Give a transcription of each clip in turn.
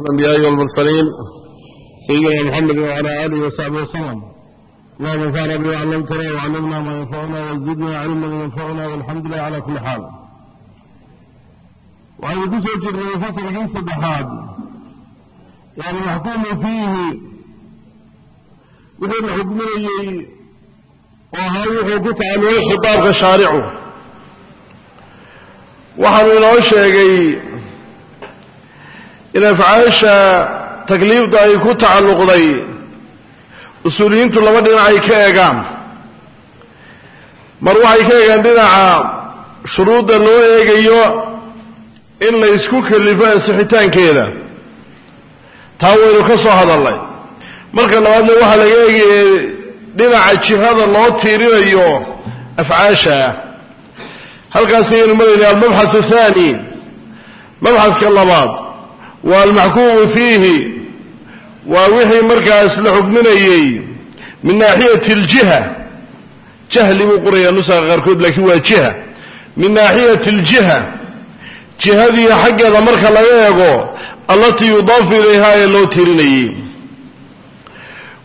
الأنبياء والمرسلين سيدنا محمد وعلى آله وصحبه وسلم اللهم انفعنا بما علمتنا وعلمنا ما ينفعنا وزدنا علما ينفعنا والحمد لله على كل حال waxaynu ku soo jirnay fasalkii saddexaad yani maxkuumu fiihi wuxuu la xukminayey oo ahaa wuxuu ku tacalluqay khitaabka shaaricu waxaanu inoo sheegay in afcaasha takliifda ay ku tacalluqday usuuliyiintu laba dhinac ay ka eegaan. Mar waxay ka eegaan dhinaca shuruudda loo eegayo in la isku kalifo ansixitaankeeda taa waynu ka soo hadalnay marka labaadna waxaa laga eegayay dhinaca jihada loo tiirinayo afcaasha. Halkaas ayaynu maraynay almabxath athani mabxadka labaad waa almaxkuumu fiihi waa wixii markaas la xukminayey min naaxiyati aljiha jahli buu qorayaa nusaqa qaarkood laakiin waa jiha min naaxiyati aljiha jihadii xaggeeda marka laga eego allatii yudaafu ilayha ee loo tirinayey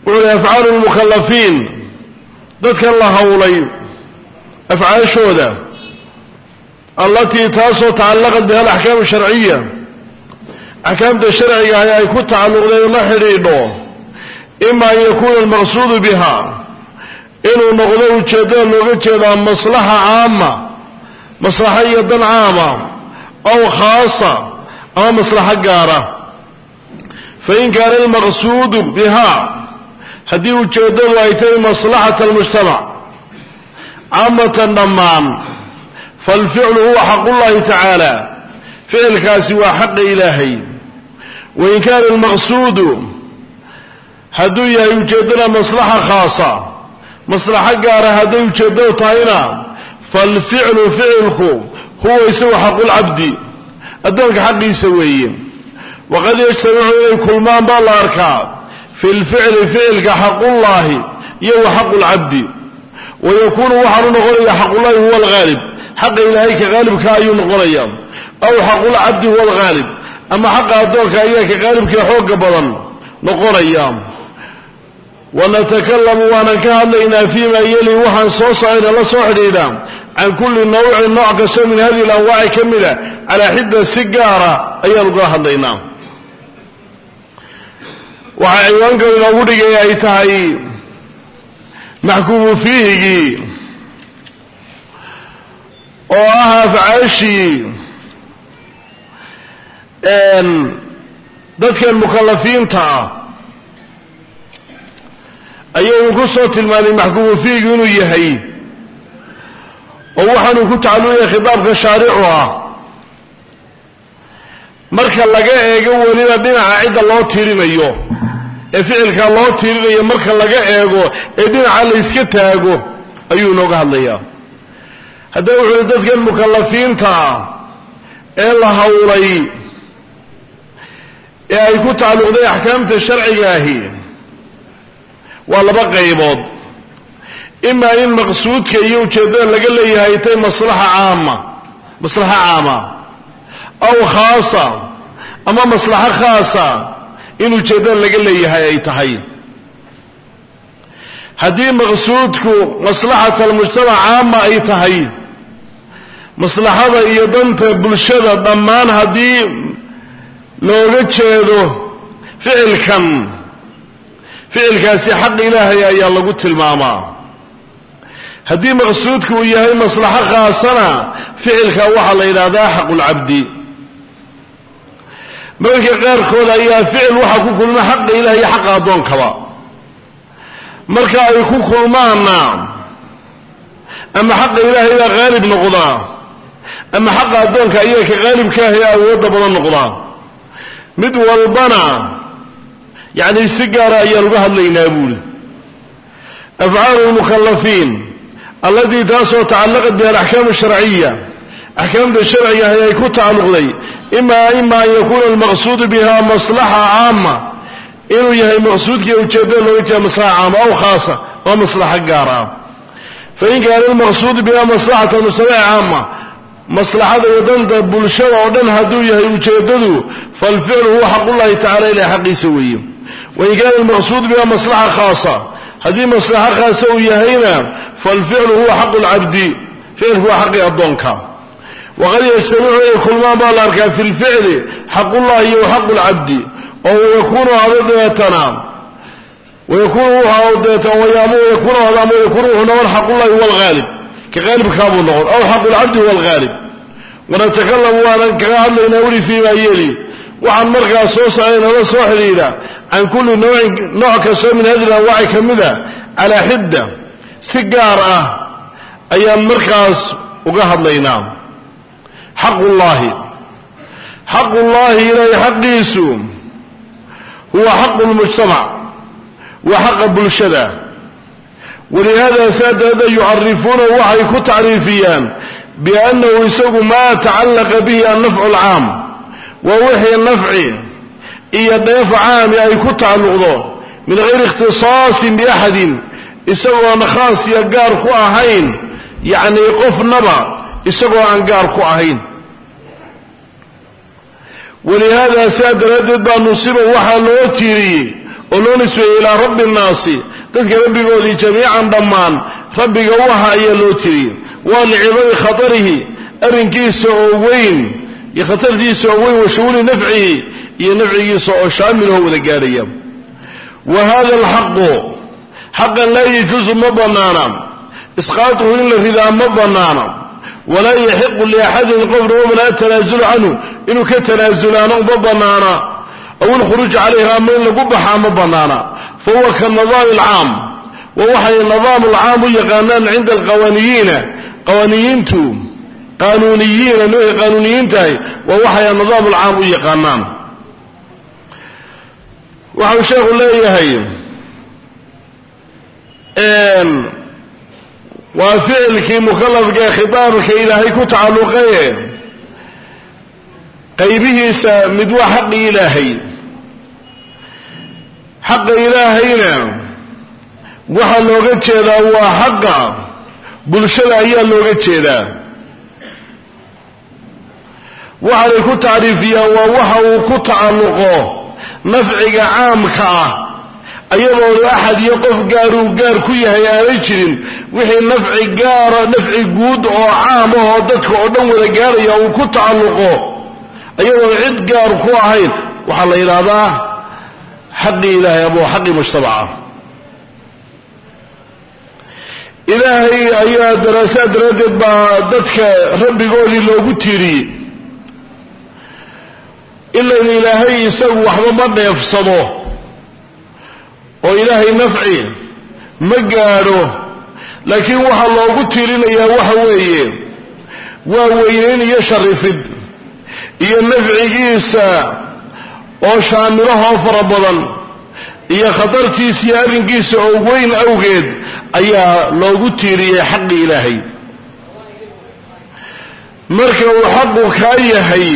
wuxuu hi afcaalu lmukalafiin dadkan la howlay afcaashooda allatii taasoo tacallaqat biha sharciya axkaamta sharciga ahi ay ku tacalluqday la xidhiidho ima an yakuuna almaqsuudu biha inuu noqdo ujeeddada looga jeedaa maslaxa caama maslaxa iyo dan caama aw khaasa ama maslaxo gaara. Fain kaana almaqsuudu biha haddii ujeeddadu ay tahay maslaxata almujtamac caamatan dhammaan falficlu huwa xaqullahi tacaala ficilkaasi waa xaqa ilaahay wain kaana almaqsuudu hadduu yahay ujeeddada maslaxa khaasa maslaxo gaara hadday ujeeddadu tahayna falficlu ficilku huwa isagu xaqulcabdi addoonka xaqiisa weeye waqad yajtamicu inay kulmaan baa la arkaa fi lficli ficilka xaqullaahi iyo wa xaqulcabdi wa yakuunu waxaanu noqonaya xaqullahi huwa alghaalib xaqa ilaahay ka haalibka ayuu noqonaya aw xaqulcabdi huwa alghaalib ama xaqa addoonka ayaa ka haalibkae xooga badan noqonaya. Wanatakalamu waanan ka hadlaynaa fiima yeli waxaan soo socayna la soo xidhiidha. Can kulli nawcin nooc kastoo min hadihi alanwaaci ka mida calaa xidda si gaara ayaanu kala hadlaynaa. Waxaa ciwaanka inoogu dhigay ay tahay maxkuumu fiihigii oo ah afcaashii dadkan mukalafiinta ah ayaynu ku soo tilmaanay maxkuumu fiihigi inuu yahay. Oo waxaanu ku tacalluqaya khitaabka shaaricu ah. Marka laga eego weliba dhinaca cidda loo tirinayo ee ficilka loo tirinayo marka laga eego ee dhinaca la yska taago ayuu inooga hadlayaa. Haddaba wuxuu dadkan mukalafiinta ah ee la howlay ee ay ku tacalluqday axkaamta sharciga ahi waa laba qaybood. Imaa in maqsuudka iyo ujeeddada laga leeyahay tay maslaxa caama maslaxo caama aw khaasa ama maslaxo khaasa in ujeeddada laga leeyahay ay tahay. Haddii maqsuudku maslaxata almujtamac caama ay tahay maslaxada iyo danta bulshada dhammaan haddii looga jeedo ficilkan. Ficilkaasi xaq ilaahay ayaa lagu tilmaamaa. Haddii maqsuudku uu yahay maslaxo khaasana ficilka waxaa la yidhahdaa xaqulcabdi mararka qaarkood ayaa ficil waxaa ku kulma xaqa ilaah xaqa addoonkaba marka ay ku kulmaanna ama xaqa ilaahay baa haalib noqdaa ama xaqa addoonka ayaa ka haalibkaaha ee awoodda badan noqdaa mid walbana yacni si gaara ayaan uga hadlaynaa buuri. Afcaalu lmukalafiin allatii taasoo tacallaqat biha alaxkaam sharciya axkaamta sharciga ahi ay ku tacalluqday ima ima an yakuuna almaqsuudu biha maslaxa caama inuu yahay maqsuudkii ujeeddada looga jeeda maslaxa caama aw khaasa oo maslaxo gaar fain kaana almaqsuudu biha maslaxata mujtamaci caama maslaxada wadanta bulshada oo dhan hadduu yahay ujeeddadu falficlu huwa xaqullahi tacala ilahay xaqiisa weeye. Wain almaqsuud biha maslaxa khaasa. Haddii maslaxa khaasa uu yahayna falficlu huwa xaqu lcabdi ficilku waa xaqii addoonka. Waqad yajtamicu inay kulmaan baa la arkaa fi lficli xaqullahi iyo xaqu lcabdi oo wayakunu hado dabeetana wayakunu wayakunu hado ama wayakunu wuxuu noqon xaqullahi huwa ka qaalibkaabuu noqon. Aw xaqu lcabdi huwa alghaalib wanatakalamu waanan kaga hadlaynaa weli fii maa yeli. Waxaan markaas soo socday nala soo xidhiidha can kulli nawcin nooc kastoo min hadi anwaaci ka mida calaa xidda si gaar ah ayaan markaas uga hadlaynaa. Xaqullaahi. Xaqullaahi ilaahay xaqiisu huwa xaqu lmujtamac waa xaqa bulshada walihaada saa daraaddeed yucarifuuna waxay ku tacriifiyaan biannahu isagu maa tacallaqa bihi annafcu alcaam waa wixii nafci iyo dheef caami ay ku tacalluqdo min hayri ikhtisaasin biaxadin isagoona khaas iyo gaar ku ahayn yacnii qofnaba isagoo aan gaar ku ahayn walihaada sidaa daraaddeed baa nusiba waxaa loo tiiriyey oo loo dadka rabbigoodii jamiican dhammaan rabbiga waha ayaa loo tiriyey waa licidami khatarihi arrinkiisa oo weyn iyo khatartiisa oo weyn wa shuguuli nafcihi iyo nafcigiisa oo shaamiloo wada gaadhaya. Wa hada alxaqu xaqan laa yajuusu ma bannaana isqaatuhu in la ridaa ma bannaana walaa yaxiqu liaxadin qofna waman atanaasulu canhu inuu ka tanaasulaano ma bannaana aw ilkhuruuj calayha ama in lagu baxaa ma bannaana fa huwa ka nadaami alcaam wa waxay nidaam alcaam u yaqaanaan cinda alqawaaniyiina qawaaniyiintu qaanuuniyiina noohay qaanuuniyiintahay waa waxay nidaam alcaam u yaqaanaan waxau sheekhu leeyahay waa ficilkii mukalafka ee khitaabka ilaahay ku tacalluqaye xaqa ilaahayna. Waxaa looga jeedaa waa xaqa. Bulshada ayaa looga jeedaa. Waxaanay ku tacriifiyaan waa waxa uu ku tacalluqo nafciga caamka ah. Ayadoona axad iyo qof gaaruu gaar ku yahay aanay jirin wixii nafci gaara nafci guud oo caam ah oo dadka oo dhan wada gaaraya uu ku tacalluqo. Ayadoona cid gaar ku ahayn waxaa la yidhaahdaa xaqii ilaahay ama waa xaqii mujtamaca. Ilaahay ayaa daraasaad daraaddeed baa dadka rabbigoodii loogu tiiriyey ilan ilaahay isagu waxba ma dheefsado oo ilaahay nafci ma gaadho laakiin waxaa loogu tiirinayaa waxa weeye waa weynayn iyo sharifid iyo nafcigiisa oo shaamilahoo fara badan iyo khatartiisa iyo arrinkiisa oo weyn awgeed ayaa loogu tiiriyey xaqi ilaahay. Marka uu xaqu kaa yahay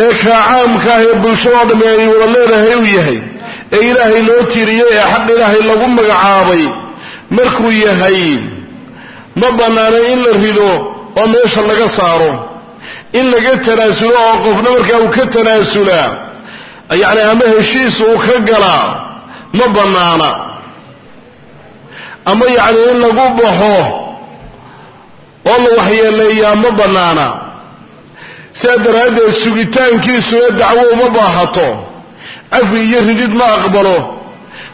ee kaa caamka ah ee bulshadoo dhamme ay wada leedahay uu yahay ee ilaahay loo tiiriyey ee xaq ilaahay lagu magacaabay markuu yahay ma bannaanay in la rido oo meesha laga saaro in laga tanaasulo oo qofna markaa uu ka tanaasulaa yacni ama heshiis uu ka galaa ma bannaana. Ama yacni in lagu baxo oo la waxyeeleeyaa ma bannaana. Sidaa daraaddeed sugitaankiisuna dacwo uma baahato. Cafi iyo ridid ma aqbalo.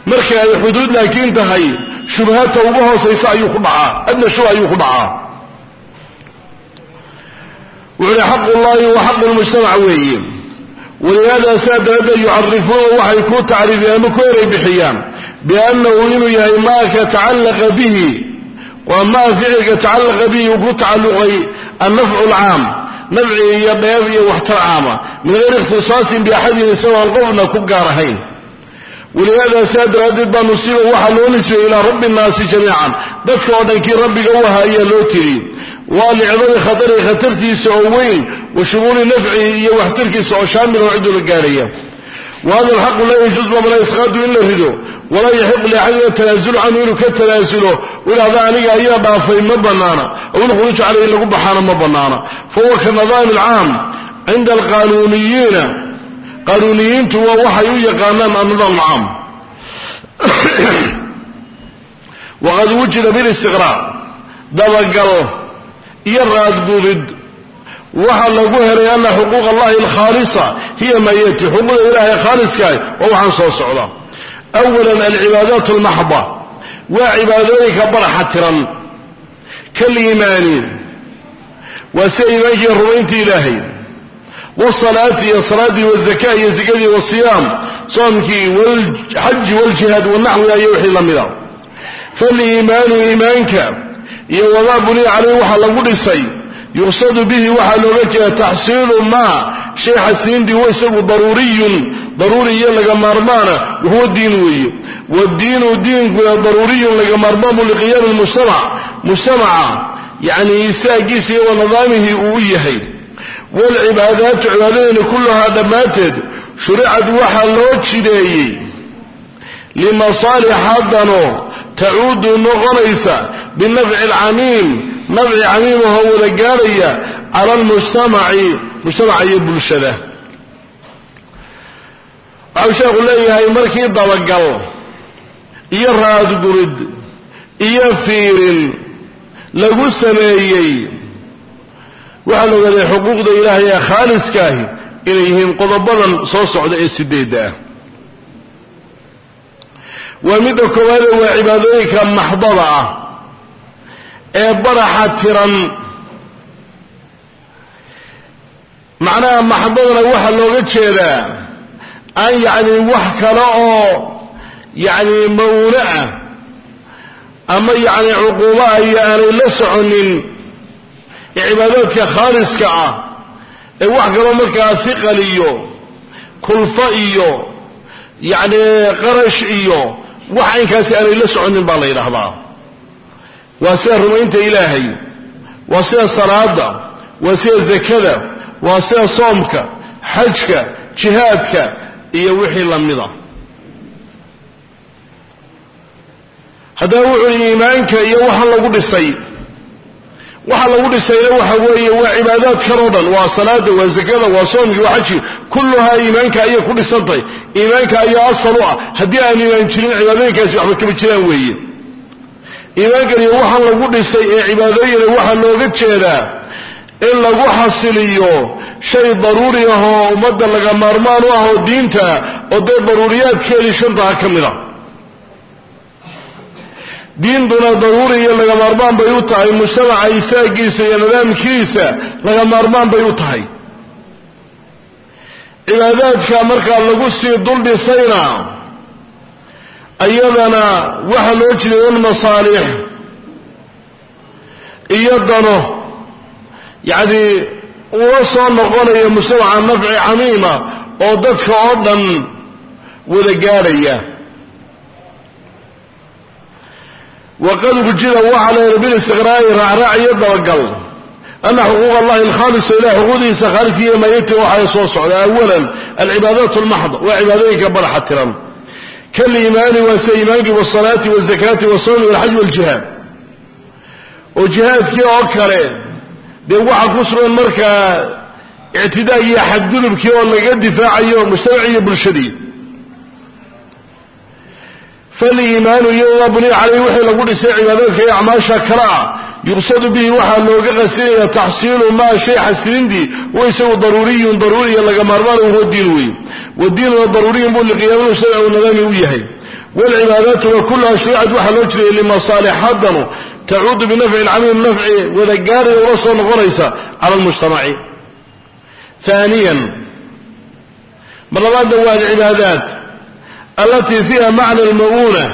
Marka ay xuduud laakiin tahay shubhata ugu hoosaysa ayuu ku dhacaa adna shubha ayuu ku dhacaa. Wuxu uhi xaqullaahi wa xaqu lmujtamac weeye walihaada sidaa daraaddeed yucarifuuna waxay ku tacriifiyaan ama ku eray bixiyaan biannahu inuu yahay maaka tacallaqa bihi. Waa maa ficilka tacallaqa bihi uu ku tacalluqay annafcu alcaam nafci iyo dheef iyo waxtar caama min hayri ikhtisaasin biaxadin isagoon qofna ku gaar ahayn. Walihaada sidaa daraaddeed baa nusiba waxaa loo nisbiyey ilaa rabbi nnaasi jamiican. Dadka oo dhan kii rabbiga u ahaa ayaa loo tiri waa licdami khatarihi khatartiisa oo weyn wa shumuuli nafcihi iyo waxtarkiisa oo shaamil oo ciduu la gaadhaya wa alxaqu laa yajuuz mamala isqaadu in la rido walaa yaxiqu liaxadina tanaasulu canhu inuu ka tanaasulo idhahda aniga ayaa dhaafay ma banaana aw ilkhuruuju caleyh in lagu baxaana ma banaana fahuwa ka nidaami alcaam cinda alqanuuniyiina qaanuuniyiintu waa waxay u yaqaanaan annidaam alcaam. Waqad wujida bilistiqraa dabagal iyo raadgudid waxaa lagu helay ana xuquuq allahi alkhaalisa hiya maa yati xuquuqda ilaahay khaaliskaah waa waxaan soo socda awala alcibaadaat almaxda waa cibaadooyinka baraxa tiran. Kaliimaani waa sida iimaankiiyo rumayntii ilaahay. Wsalaati iyo salaadii wazaka iyo zakadii wasiyaam soomkii wlxaji wljihaad wanaxwiha iyo wixii la mida. Faliimaanu iimaanka iyo wamaa buniya caleyh waxaa lagu dhisay. Yuqsadu bihi waxaa looga jeeda taxsiilu maa shay xasniintii wa isagu daruuriyun. Daruuri iyo laga maarmaana wahuwa diin weeye. Wadiinu diinkuna daruuriyun laga maarmaanbu liqiyaami mujtamac mujtamaca yani isaagiisa iyo wa nidaamihii uu u yahay. Waalcibaadaatu cibaadadeyna kulluhaa dhammaanteed shuricad waxaa loo jideeyey limasaalixadano tacuudu noqonaysa binafci alcamiim. Nafci camiimahoo wada gaarhaya cala almujtamaci mujtamaca iyo bulshada. Waxau sheekhu leeyahay markii dabagal iyo raadgurid iyo fiirin lagu sameeyey waxaa la ogaaday xuquuqda ilaahay ee khaaliskaahi inay yihiin qodobadan soo socda ee sideedda ah waa midda koowaade waa cibaadooyinka maxdada ah ee baraxa tiran. Macnaha maxdadana waxaa looga jeedaa aan yacni wax kale oo yacni mawne ah ama yacni cuquuba iyo aanay la soconin ee cibaadaadka khaaliska ah ee wax kaloo markaa hiqal iyo kulfo iyo yacni qarash iyo wax aynkaasi aanay la soconin baa la yidhaahdaa. Waa sida rumaynta ilaahay waa sida salaada waa sida zakada waa sida soomka xajka jihaadka iyo wixii la mida. Haddaba wuxuu iimaanka iyo waxa lagu dhisay waxa lagu dhisayna waxa weeye waa cibaadaadkan oo dhan waa salaada waa zakada waa soomkii waa xajki kulluhaa iimaanka ayay ku dhisantahay iimaanka ayaa asal u ah. Haddii aan iimaan jirin cibaadooyinkaasi waxba kama jiraan weeye. Iimaankani waxaa lagu dhisay ee cibaadooyina waxaa looga jeedaa in lagu xasiliyo shay daruuri ah oo ummadda laga maarmaan u ah oo diinta oo dee daruuriyaadkeedii shantaha ka mid a diintuna daruuri iyo laga maarmaan bay u tahay mujtamaca isaagiisa iyo nidaamkiisa laga maarmaan bay u tahay. Cibaadaadka markaa lagu sii dul dhisayna iyadana waxaa loo jiday in masaalix iyo dano yacni ula soo noqonayo mujtamaca nafci camiima oo dadka oo dhan wada gaadhaya waqad wujida waxaa la bilistiqraa'i raacraac iyo dabagal ana xuquuq allahi alkhaalisa ilah xuquuqdiisa khaaliska iyo mayati waxaa soo socda awalan alcibaadaat almaxda waa cibaadooyinka baraxa tiran kaliimaani waa sida iimaankii wasalaati wazakaati wasawmi walxaj waljihaad oo jihaadkii oo kale dee waxaa ku sugan markaa ictidaag iyo xadgudubkii oo laga difaacayo mujtamaci iyo bulshadii faliimaanu iyadoa buniya caleyh wixii lagu dhisay cibaadaadka iyo acmaasha kale ah. Yuqsadu bihi waxaa looga qasdinaya taxsiilu maa shay xasilintii wa isagu daruuriyun daruuriya laga maarmaana huwa diin weeye wadiinuna daruuriyun buu liqiyaami mujtamaci nadaami u yahay. Waalcibaadaatuna kullaha shuricad waxaa loo jiray limasaalixadanu tacuudu binafci lcamiim nafci wadagaariga ula soo noqonaysa cala lmujtamaci aaniyan mar labaadna waa alcibaadaat allatii fiiha macna alma'uuna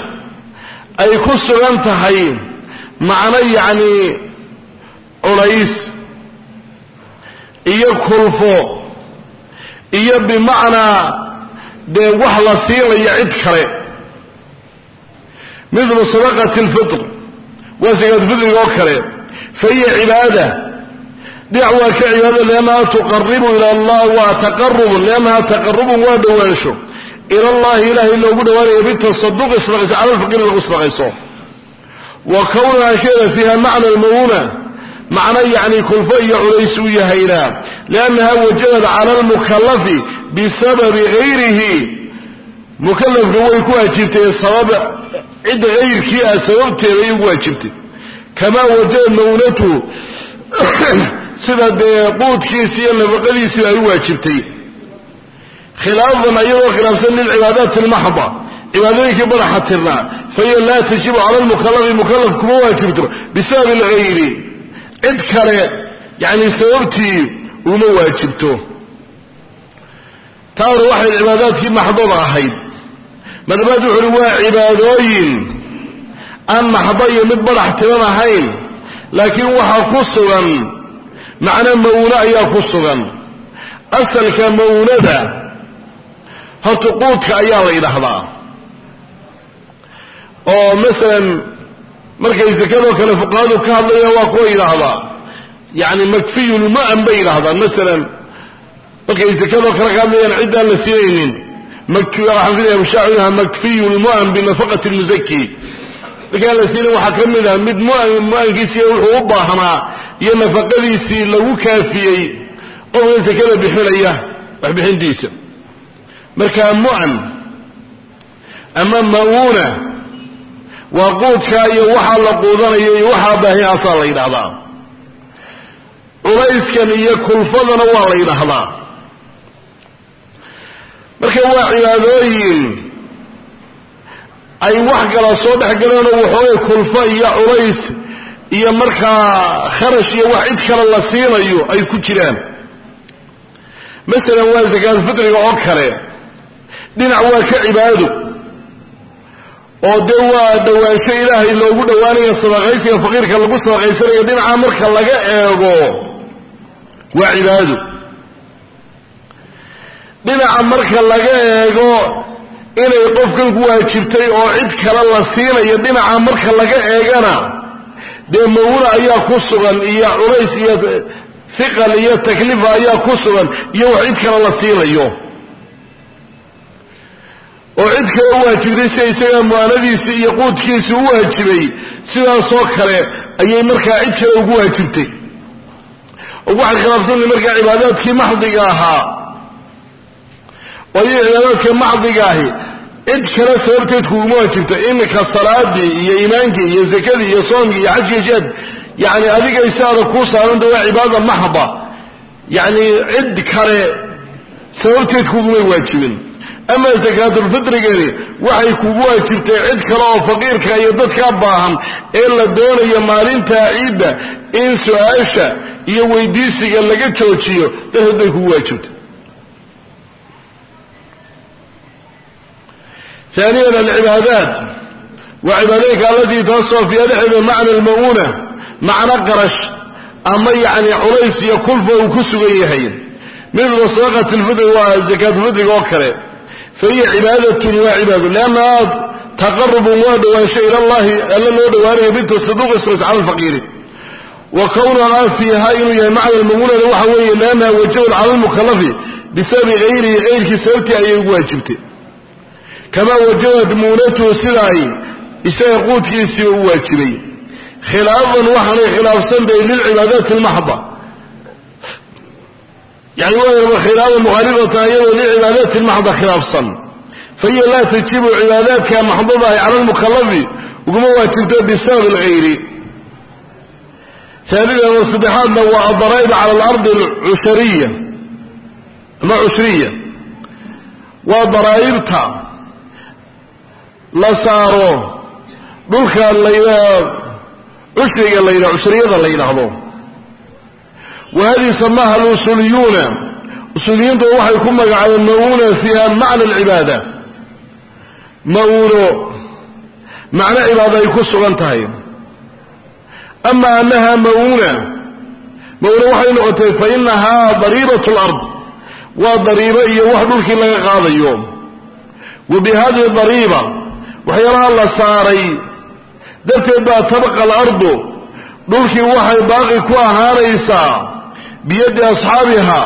ay ku sugan tahay macno yacni culays iyo kulfo iyo bimacnaa dee wax la siinayo cid kale. Midlu sadaqati alfitr waa sakaatufidriga oo kale fa hiya cibaada. Dhinac waa ka cibaada liannaha tuqaribu ila allah waa taqarubun waa dhowaansho ila llahi ilaahay loogu dhawaanayo bitasaduqi sadaqayso cala alfaqiiri lagu sadaqayso wa kownaha sheeda fiiha macna almawuna macno yacni kulfo iyo culays uu yahayna liannaha wajabad cala almukalafi bisababi gayrihi. Mukalafka way ku waajibtay sabab cidda hayrkii ah sababteeda ay ugu waajibtay kamaa wajaba mawnatu sida dee quudkiisi iyo nafaqadiisii ay u waajibtay khilaafan ayadoo khilaafsan lilcibaadaati almaxda cibaadooyinkii badaxa tirnaa fahiya laa tajibu cala lmukalafi mukalaf kuma waajibto bisababi algayri cid kale yani sababtii uma waajibto. Taa hore waxay cibaadaadkii maxdada ahayd. Madamaad wuxu uhi waa cibaadooyin aan maxdo iyo mid badax tiran ahayn laakiin waxaa ku sugan macno mawuno ayaa ku sugan. Asalka mawunada horta quudka ayaa la yidhaahdaa. Oo masalan markay sakadoo kale fuqahadu ka hadlayaan waa kuwa yidhaahdaa. Yani makfiyulmu'an bay yidhahdaan masalan markay sakadoo kale ka hadlayaan ciddaan la siinaynin. Waxaan filaya mushaaciruha makfiyu lmu'an binafaqati lmuzaki markaan la siinin waxaa ka mid ah mid mu'ankiisii wuxuu u baahnaa iyo nafaqadiisii lagu kaafiyey qofkan sakada bixinaya waxbixintiisa markaa mu'an ama ma'uuna waa quudkaa iyo waxaa la quudanayo iyo waxaa baahiyaasaa la yidhahdaa culayskan iyo kulfadana waa la yidhaahdaa. Marka waa cibaadooyin ay wax kala soo dhex galeenoo waxoogay kulfo iyo culays iyo markaa kharash iyo wax cid kale la siinayo ay ku jiraan. Masalan waa sakaatulfitriga oo kale dhinac waa ka cibaado. Oo dee waa dhowaansho ilaahay loogu dhowaanayo sadaqaysiga faqiirka lagu sadaqaysanayo dhinaca marka laga eego waa cibaado. Dhinaca marka laga eego inay qofkan ku waajibtay oo cid kale la siinayo dhinaca marka laga eegana dee mawuna ayaa ku sugan iyo culays iyo hiqal iyo taklifa ayaa ku sugan iyo wax cid kale la siinayo oo cid u waajibtay sida isaga mu'anadiisii iyo quudkiisii u waajibay sidaasoo kale ayay markaa cid kale ugu waajibtay. Waxay khilaafsantahay markaa cibaadaadkii maxdiga ahaa waayo cibaadaadka maxdiga ahi cid kale sababteed kuguma waajibto iminka salaadii iyo iimaankii iyo zakadii iyo soomkii iyo xajkii jihaad yani adiga isaada kuu saaranta waa cibaada maxda. Yani cid kale sababteed kugumay waajibin ama sakaatulfitrigani waxay kugu waajibtay cid kale oo faqiirka iyo dadka baahan ee la doonayo maalinta ciidda in su'aasha iyo weydiisiga laga joojiyo darteed bay kugu waajibtay. Aaniyan alcibaadaat waa cibaadooyinka allatii taasoo fii adxida macna alma'uuna macno qarash ama yacni culays iyo kulfa uu ku sugan yahay. Midla sadaqat waa zakaatulfitriga oo kale fahiya cibaadatun waa cibaado lannaha taqarubun waa dhowaansho ila allahi alla loo dhowaanaya bitasaduqi sras cala alfaqiiri wa kownahaa fiiha inuu yahay macna lmagunana waxa weeye laannaha wajaban cala lmukalafi bisababi hayrihi hayrkii sababtii ayay ugu waajibtay kamaa wajabat muunatuhu sida ay isaga quudkiisiiba u waajibay khilaafan waxaanay khilaafsan bay lilcibaadaati almaxda yani waa khilaafo mukhaalifata iyadoo licibaadaati maxda khilaafsan. Fa hiya laa tajibu cibaadaadka maxdada ay cala lmukalafi uguma waajibto bisabab alghayri aalidan oo saddexaadna waa adarayda cala alardi ushariya ama cushriya waa daraa'ibta la saaro dhulka la cushriga la yidhao cushriyada la yidhaahdo wa hadihi samaha alusuliyuuna usuliyiintu waxay ku magacaabeen ma'uuna fiiha macna alcibaada ma'uuno macno cibaada ay ku sugan tahay ama annaha ma'uuna ma'uuna waxay noqotay fa inahaa dariibat lard waa dariibo iyo wax dhulkii laga qaadayo wa bi hadihi dariiba waxyaalaha la saaray darteed baa tabqa alardu dhulkii waxay baaqi ku ahaanaysaa biyaddi asxaabiha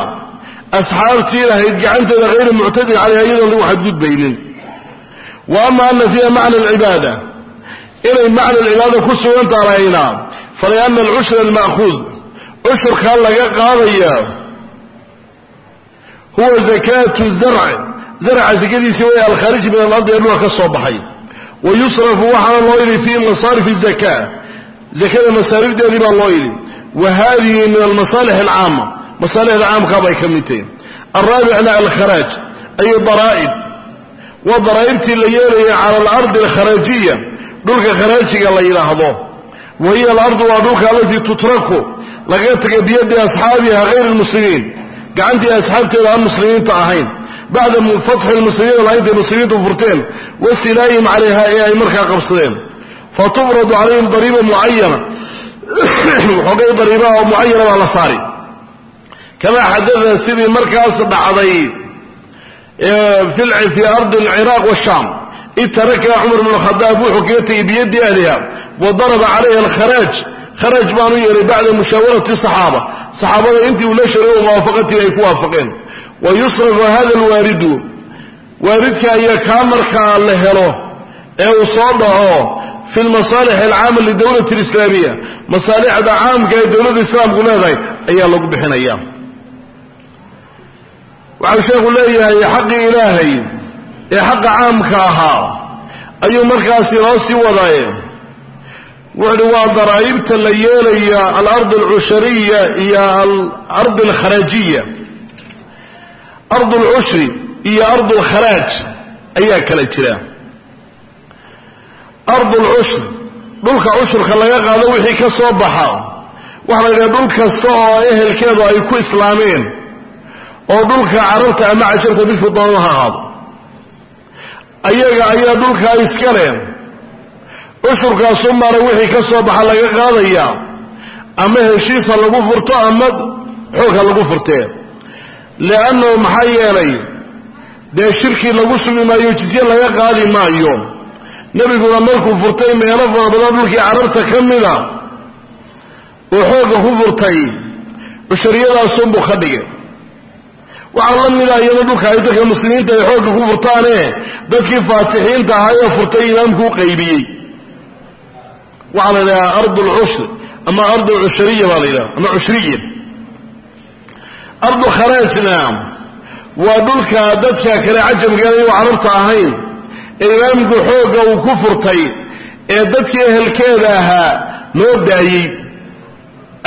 asxaabtii lahayd gacanteeda hayru muctadin calayha iyadoon lagu xadgudbaynin. Wa ama ana fiiha macna alcibaada? Inay macna alcibaada ku sugan tahayna falianna alcushra alma'khuud cushurkaa laga qaadaya huwa zakaatu zarc zarca sakadiisii way alkhaarij min alardi ee dhulka ka soo baxay. Wa yusrafu waxaana loo yidhi fii masaarif zaka zakada masaarifdeedii baa wa hadihi min almasaalix alcaama masaalixda caamkaa bay ka mid tahay. Alraabicna alkharaaj ay daraa'ib. Waa daraa'ibtii la yeelaya cala alardi alkharaajiya dhulka kharaajiga la yidhaahdo wa hiya alardu waa dhulka alatii tutraku lagaga tegay biyadi asxaabiha hayr lmuslimiin gacantii asxaabteeda aan muslimiinta ahayn. Bacda fatxi lmuslimiin la intay muslimiintu furteen. Wasilaayihim calayha ee ay markaa qabsadeen. Fatufradu calayhim dariiba mucayana xoogay dariiba oo mucayana baa la saari. Kamaa xadada sidii markaas dhacday fii ardi alciraaq waashaam id tarakaha cumar bn khadaab wuxuu kaga tegay biyadi ahliha wa daraba calayha alkharaaj. Kharaaj baanu yeelay bacda mushaawarati saxaaba. Saxaabada intii uu la oo muwaafaqatii ay ku waafaqeen. Wa yusrafu hada alwaaridu. Waaridka ayaa kaa markaa la helo ee uu soo dhaco fi lmasaalix alcaama lidowlati alislaamiya masaalixda caamka ee dowladda islaamku leedahay ayaa lagu bixinaya waxau sheekhu leeyahay xaqii ilaahay ee xaqa caamka ahaa ayuu markaasi noo sii wadaaye wuxuuhi waa daraa'ibta la yeelaya alard alcushariya iyo alard alkharaajiya ard alcushri iyo ard alkharaaj ayaa kala jira ard alcushr dhulka cushurka laga qaado wixii ka soo baxa. Waxa la yidhaha dhul kasta oo ehelkeedu ay ku islaameen oo dhulka carabta ama cajabta midku doonu ha ahaado. Ayaga ayaa dhulkaa iskale cushurkaasu mara wixii ka soo baxa laga qaadaya ama heshiisa lagu furto ama xoogha lagu furtee liannahu maxaa yeelay dee shirkii lagu sugi maayo jizye laga qaadi maayo nebiguna markuu furtay meelo fara badan dhulkii carabta ka mida oo xoogga ku furtay cushariyadaasunbuu ka dhigay. Waxaa la mida iyana dhulka ay dadka muslimiinta ay xoogga ku furtaane dadkii faatixiinta ahaa ee furtay imaamku u qaybiyey. Waxaa la yidhahaa ard alcushr ama ard alcushariya baa la yidhaha ama cushriya. Ardu kharaajna waa dhulka dadka kale cajamkeeda iyu carabta ahayn ee imaamku xoogga uu ku furtay ee dadkii ehelkeeda ahaa loo daayey.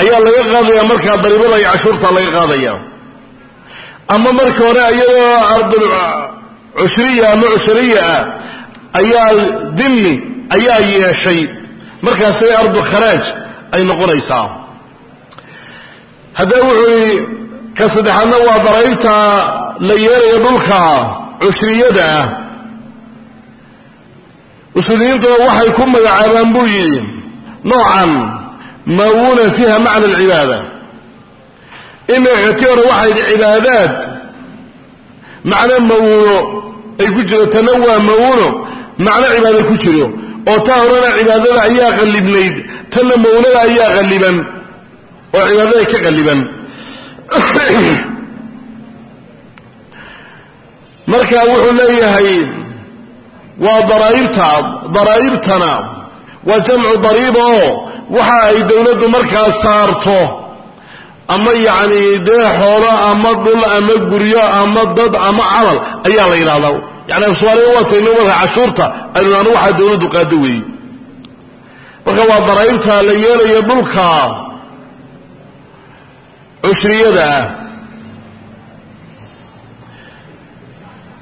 Ayaa laga qaadaya markaa dariibada iyo cashuurta laga qaadaya. Ama marka hore iyadoo ardul cushriya ama cushariya ah ayaa dimmi ayaa yeeshay. Markaasay ardu kharaaj ay noqonaysaa. Haddaba wuxuu yidhi ka saddexaadna waa daraybta la yeelayo dhulka cushriyada ah muslimiintuna waxay ku magacaabaan buu yidhi noocan maawuuna fiiha macna alcibaada. Imika tii hore waxay yidhi cibaadaad macno mawuuno ay ku jiro tana waa mawuuno macno cibaada ku jiro. Oo taa horena cibaadada ayaa qallibnayd tanna mawunada ayaa qalliban oo cibaadada ka qalliban. Marka wuxuu leeyahay waa daraa'ibta daraa'ibtana waa jamcu dariiba oo waxa ay dawladdu markaa saarto. Ama yacni dee xoolo ama dhul ama guryo ama dad ama camal ayaa la yidhahdaa yani soomaaliya waa tayno marka cashuurta aynunaanu waxaa dawladdu qaado weeye marka waa daraa'ibta la yeelayo dhulka cushriyada ah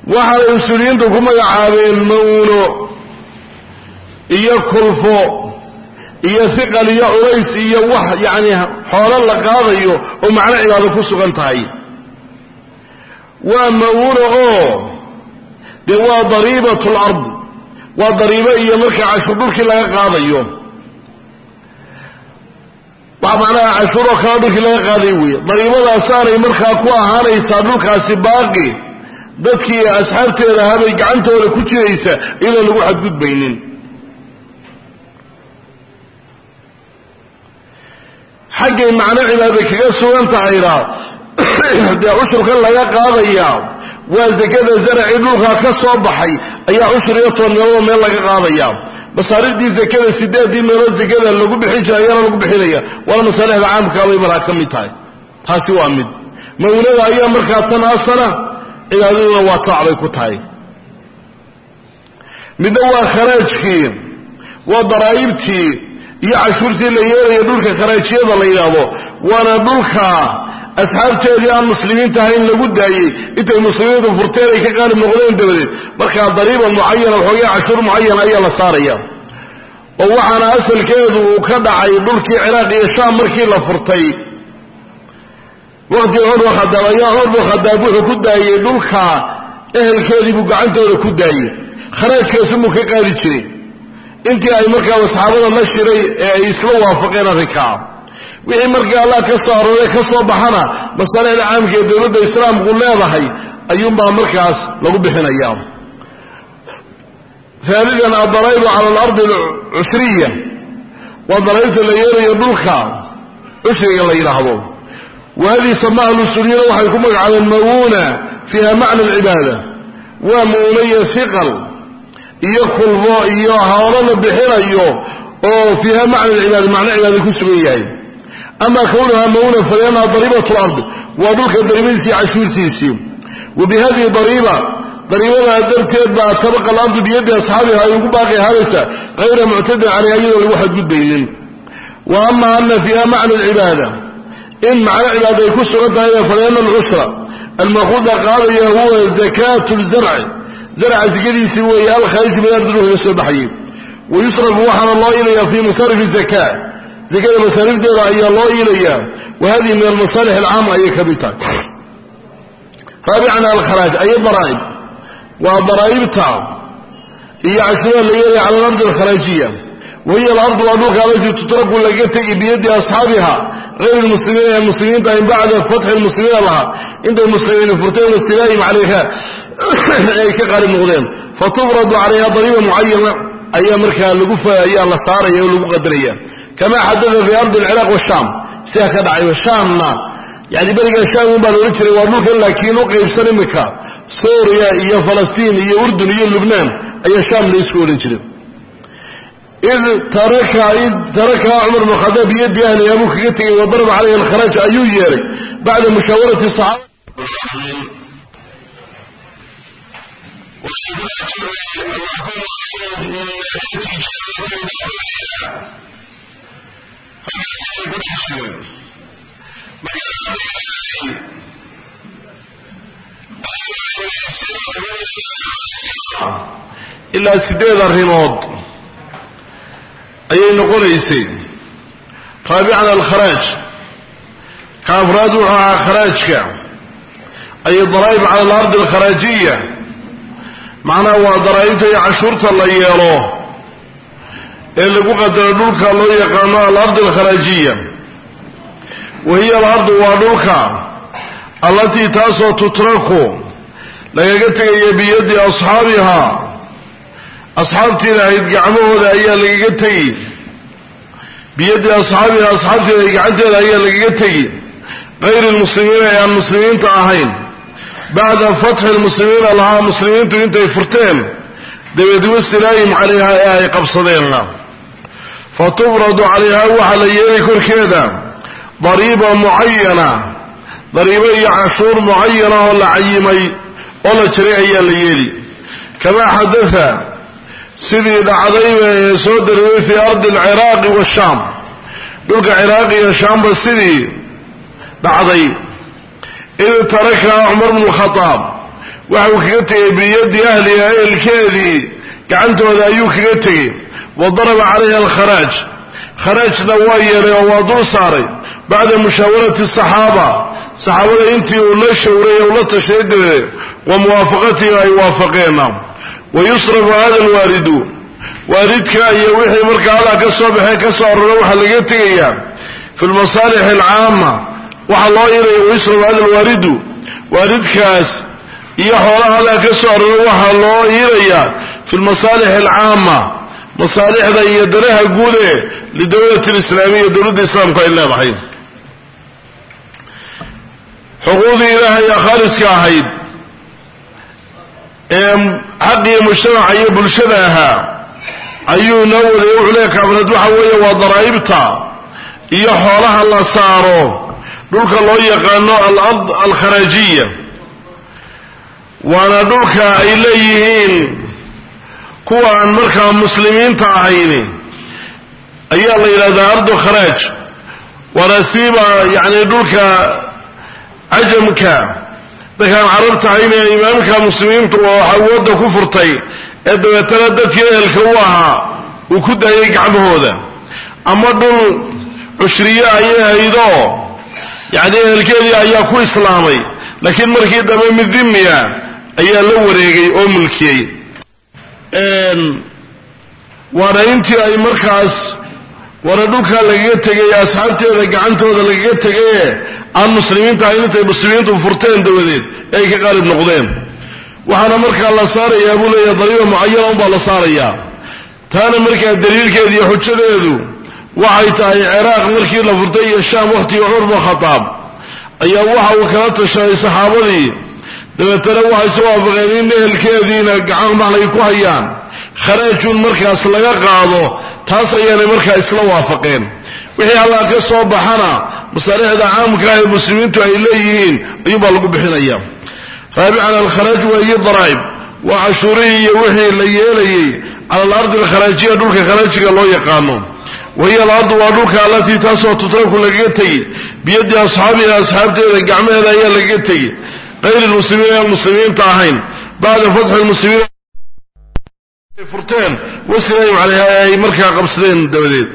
waxaanay mas'uuliyiintu ku magacaabeen ma'uuno iyo kulfo iyo hiqal iyo culays iyo wax yacni xoolo la qaadayo oo macno cibaado ku sugan tahay. Waa ma'uuno oo dee waa dariibat lard waa dariibo iyo markaa cashuur dhulkii laga qaadayo. Wax macnaha cashuuroo kale dhulkii laga qaaday weeye dariibadaasaanay markaa ku ahaanaysaa dhulkaasi baaqi dadkii asxaabteeda ahaabay gacantooda ku jiraysa iyadoon lagu xadgudbaynin. Xaggay macno cibaada kaga sugan tahayna dee cushurkan laga qaadayaa waa zakada zaracii dhulkaa ka soo baxay ayaa cushur iyo toban meeloodoo meel laga qaadayaa. Masaaridii zakada sideedii meelood zakada lagu bixin jira ayaana lagu bixinaya. Waana masaalixda caamkaa bay markaa ka mid tahay. Taasi waa mid. Mawlada ayaa markaa tan asana cibaadaduna waa taacbay ku tahay. Midna waa kharaajkii waa daraa'ibtii iyo cashuurtii la yeelaya dhulka kharaajiyada la yidhaahdo waana dhulka asxaabteedii aan muslimiinta ahayn lagu daayey. Intay muslimiintu furteen ay ka qaalib noqdeen dabadeed markaa dariiba mucayana waxoogay cashuur mucayana ayaa la saaraya. Oo waxaana asalkeedu uu ka dhacay dhulkii ciraaq iyo shaam markii la furtay waqti cumar bin khadaab ayaa cumar bin khadaab wuxuu ku daayey dhulka. Ehelkeedii buu gacantooda ku daayey kharaajkaasumuu ka qaadi jiray. Intii ay markaaba saxaabada la shiray ee ay isla waafaqeen arrinkaa. Wixii markii allah ka soo arooray ka soo baxana masaalixda caamka ee dowladda islaamku leedahay ayuunbaa markaas lagu bixinaya. Haalidan adaraybu cala alardi alcushriya waa daraybta la yeelayo dhulka cushriga la yidhaahdo wa hadihi samaha lusuliyana waxay ku magacaabeen mawuuna fiiha macna alcibaada. Waa mawuuna iyo hiqal iyo kulmo iyo hawlo la bixinayo oo fiiha macna alcibaada macno cibaada ku sugan yahay. Ama kownuha mawuna faliannaha dariibat lard waa dhulka dariibadiisii cashuurtiisii wa bihadihi dariiba dariibadaa darteed baa tabaqa alardu biyadi asxaabiha ay ugu baaqi ahaanaysa hayra muctadin caleyha iyadoo lagu xadgudbaynin in macno cibaada ay ku sugan tahay faliana alcusra almaquuda qaadaya huwa zakaatu lzarci zarca zakadiisii weeye alkhaariji ka soo baxayay. Wa yusrafu waxaana loo ilayaa fii masarifi zaka. Zakada masaarifteeda ayaa loo iilayaa wa hadihi min almasaalix alcaama ayay ka mid tahay. Raabicana alkharaaj ay daraa'ib. Waa daraa'ibta iyo cashuuraha la yeelaya cala alardi alkharaajiya wa hiya alardu waa dhulka alatii tutraku laga tegi biyadi asxaabiha غayr lmuslimiin ee muslimiinta in bacda fatxi lmuslimiina lahaa intay muslimiin furteen wastilaahim calayha ay ka qaalib noqdeen fatubradu calayha dariiba mucayana ayaa markaa lagu ayaa la saaraya oo lagu qadaraya. Kama xadaa fi ardi alciraaq washaam sidaa ka dhacay shaamna yani berigaa shaam un baa la odhan jiray waa dhulkan laakiin u qaybsan imika suuriya iyo falastiin iyo urdun iyo lubnaan ayaa shaam la odhan jiray id taraka id tarakaha cumar bn khadaab biyadi ahliha buu kaga tegay wa daraba calayha alkharaaj ayuu yeelay bacda mushawarati saxaaba ilaa sideed arrimood ayay noqonaysay raabican alkharaaj. Ka afraad wuxuu ahaa kharaajka. Ay daraa'ib cala alardi alkharaajiya. Macnaha waa daraa'ibta iyo cashuurta la yeelo ee lagu qadaro dhulka loo yaqaano alardi alkharaajiya. Wa hiya alardu waa dhulka allatii taasoo tutraku lagaga tegaya biyadi asxaabihaa asxaabtii lahayd gacmahooda ayaa lagaga tegi biyadi asxaabiha asxaabteeda gacanteeda ayaa lagaga tegi hayri lmuslimiina ee aan muslimiinta ahayn. Bacda fatxi lmuslimiina lahaa muslimiintu intay furteen dabeed wastilaahim calayha ee ay qabsadeenna. Fa tufradu calayha waxaa la yeelay korkeeda dariiba mucayana dariibo iyo cashuur mucayana oo la cayimay oo la jiray ayaa la yeeli kamaa xadaa sidii dhacdayba ee soo dariyey fii ardi alciraaqi waashaam dhulka ciraaqi iyo shaamba sidii dhacday. Id tarakaha cumar bnu khadaab waxau kaga tegey biyadi ahliha ehelkeedii gacantooda ayuu kaga tegey. Wa daraba calayha alkharaaj. Kharaajna waa yeelay oo waa dul saaray bacda mushaawarati asaxaaba saxaabada intii uu la showray ee ula tashay dabeed wa muwaafaqatihi ay waafaqeenna wa yusrafu hada alwaaridu waaridka iyo wixii markaa allah ka soo baxee ka soo arora waxaa laga tegayaa fi lmasaalix alcaama waxaa loo iilaya wayusrafu hada alwaaridu waaridkaas iyo xoolaha allah ka soo arora waxaa loo iilayaa fi lmasaalix alcaama masaalixda iyo danaha guud ee lidowlati lislaamiya dowladda islaamku ay leedahay xaqii mujtamaca iyo bulshada ahaa ayuu noo waday wuxuu leeya kaafirad waxa weeye waa daraa'ibta iyo xoolaha la saaro dhulka loo yaqaano alard alkharaajiya. Waana dhulka ay leeyihiin kuwa aan markaa muslimiinta ahayn ayaa la yidhahdaa ardu kharaaj. Waana siiba yacni dhulka cajamka dadkaan carabta ahayne imaamka muslimiintu oo awoodda ku furtay ee dabeetana dadkii ehelka u ahaa uu ku daayay gacmahooda. Ama dhul cushriye ayay haydoo yacni ehelkeedii ayaa ku islaamay laakiin markii dambe mid dhimiya ayaa la wareegay oo mulkiyey. Waana intii ay markaas waana dhulkaa lagaga tegay asxaabteeda gacantooda lagaga tegaye aan muslimiinta ahayn intay muslimiintu furteen dabadeed ee ay ka qaalib noqdeen. Waxaana markaa la saarayaa buu leeyahay dariiba mucayana unbaa la saarayaa. Taana markaa daliilkeeda iyo xujadeedu waxay tahay ciraaq markii la furtay iyo shaam wakhtigii cumar bn khataab. Ayaa waxa uu kala tashaday saxaabadii. Dabeetana waxay soo waafaqeen in ehelkeediina gacan maxlay ku hayaan. Kharaajun markaas laga qaado taas ayaanay markaa isla waafaqeen. Wixii allaa ka soo baxana masaalixda caamka ah ee muslimiintu ay leeyihiin ayuunbaa lagu bixinaya raabican alkharaaj weeye daraa'ib waa cashuurihii iyo wixii la yeelayey cala alardi alkharaajiya dhulka kharaajiga loo yaqaano. Wahiya alardu waa dhulka allatii taasoo tutraku lagaga tegi biyaddi asxaabiha asxaabteeda gacmaheeda ayaa lagaga tegi hayr lmuslimiin aan muslimiinta ahayn bacda fatxi lmuslimiin furteen waslayhim calayha ay markaa qabsadeen dabadeed.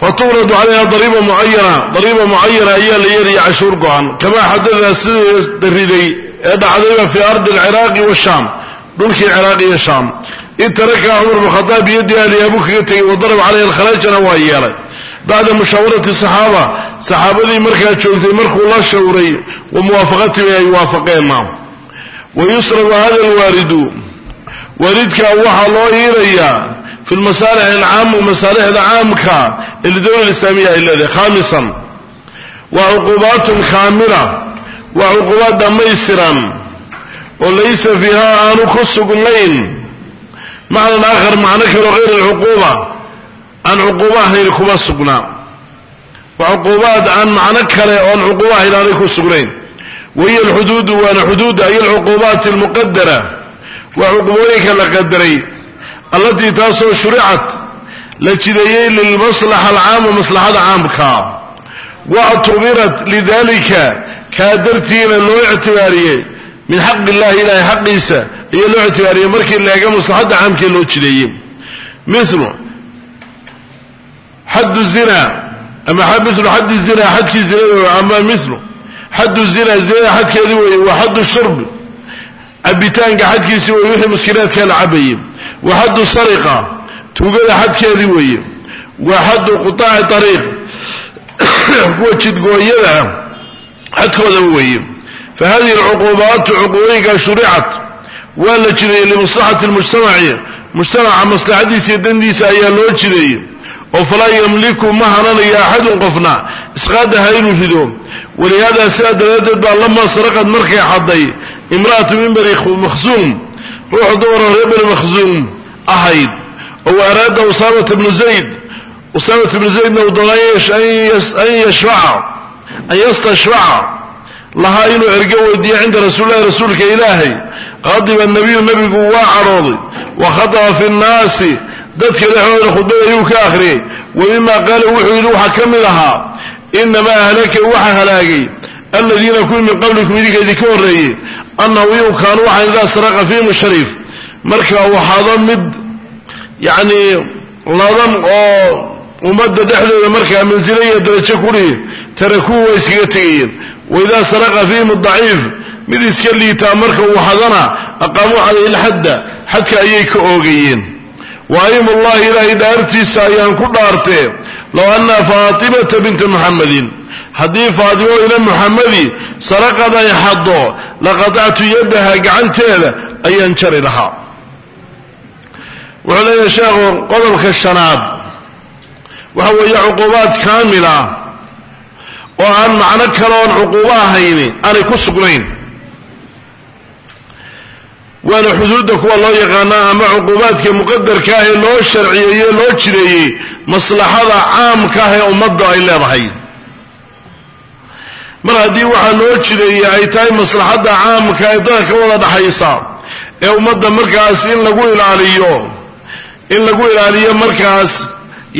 Fatuuradu calayha dariiba mucayana dariiba mucayana ayaa la yeelaya cashuur go-an. Kamaa xadadaa sidii dariday ee dhacdayba fii ardi alciraaqi washaam dhulkii ciraaq iyo shaam. Id tarakaha cumar bn khadaab biyadii ahliha buu tegay wadarab calayha alkharaajana waa yeelay. Bacda mushaawarati saxaaba saxaabadii markaa joogtay markuu la shawray wa muwaafaqatihim ay waafaqeenna wa yusrabu hada alwaaridu waalidkaa waxaa loo iirayaa fi lmasaalix alcaama masaalixda caamka ee lidowla islaamiya ay leedahay. Khaamisan. Waa cuqubaatun kaamila waa cuqubaad dhammaystiran oo laysa fiiha aanu ku sugnayn. Macnan aakhar macno kaloo hayr alcuquuba. Aan cuquuba ahayn kuma sugnaa. Waa cuquubaad aan macno kale oon cuquuba ahayn aanay ku sugnayn. Wahiya alxuduudu waana xuduuda iyo alcuquubaat almuqadara waa cuqubooyinka la qadaray. Allatii taasoo shuricat la jideeyey lilmaslaxa alcaama maslaxada caamka. Wactubirat lidalika kaa dartiina loo ictibaariyey min xaqi illahi ilahay xaqiisa ayaa loo ictibaariyey markii leega maslaxadda caamkee loo jideeyey. Milu xaddu zina ama milu xaddi zina xadkii zinada ama milu xaddu zina zinada xadkeedii weeye waa xaddu shurbi cabitaanka xadkiisii wey wixii muskinaadkaa la cabayey wa xaddu sariqa tuugada xadkeedii weeye. Wa xaddu qutaaci ariiq kuwa jidgooyada xadkoodaba weeye. Fa hadihi alcuquubaatu cuquubooyinka shuricat waa la jideeyey limaslaxati lmujtamaci mujtamaca maslaxadiisa dandiisa ayaa loo jideeyey oo falaa yamliku ma hananayo axadun qofna. Isqaadaha inuu rido. Walihaada sidaa daraaddeed baa lamaa saraqad markay xadday imra'atu min bani makhsuum ruuxu dumaroo reer bani makhsuum ahayd. Oo araada usaamata bnu zayd. Usaamata bnu zaydna uu doona an yastashfaca. Lahaa inuu ergo weydiiyo cinda rasuulillahi rasuulka ilaahay. Qadiba nabiyu nabigu waa cadhooday wa khataba fi nnaasi dadka dhexdooda khudbada ayuu ka akhriyey wa mima qaala wuxuu yidhi waxaa ka mid ahaa inamaa ahlaka waxa halaagay aladiina min qablikum idinka idinka horreeyey annahu iyu kaanuu waxaan idaa saraqa fiihim shariif marka waxaado mid yacni ladan oo ummadda dhexdooda markaa mansilo iyo darajo kudhihi tarakuu way iskaga tegayeen waidaa saraqa fiihim adaciif mid iska liitaa marka uu xadana aqaamuu calayhi lxadda xadka ayay ka oogayeen wa aymullahi ilaahay dhaartiisa ayaan ku dhaartee low anna faatimata binta muxammadin haddii faatimo ila muxammadi saraqad ay xaddo laqatactu yaddaha gacanteeda ayaan jari lahaa. Wuxuu leeyahay sheekhu qodobka shanaad. Waxa weeye cuquubaad kaamil ah oo aan macno kale oon cuquubo ahayni aanay ku sugnayn. Waana xuduudda kuwa loo yaqaanaa ama cuquubaadka muqadarka ah ee loo sharciyeeye loo jideeyey maslaxada caamka ah ee ummadda ay leedahay mar haddii waxaa loo jideeyey ay tahay maslaxadda caamka ee dadka ka wada dhaxaysa ee ummadda markaas in lagu ilaaliyo in lagu ilaaliyo markaas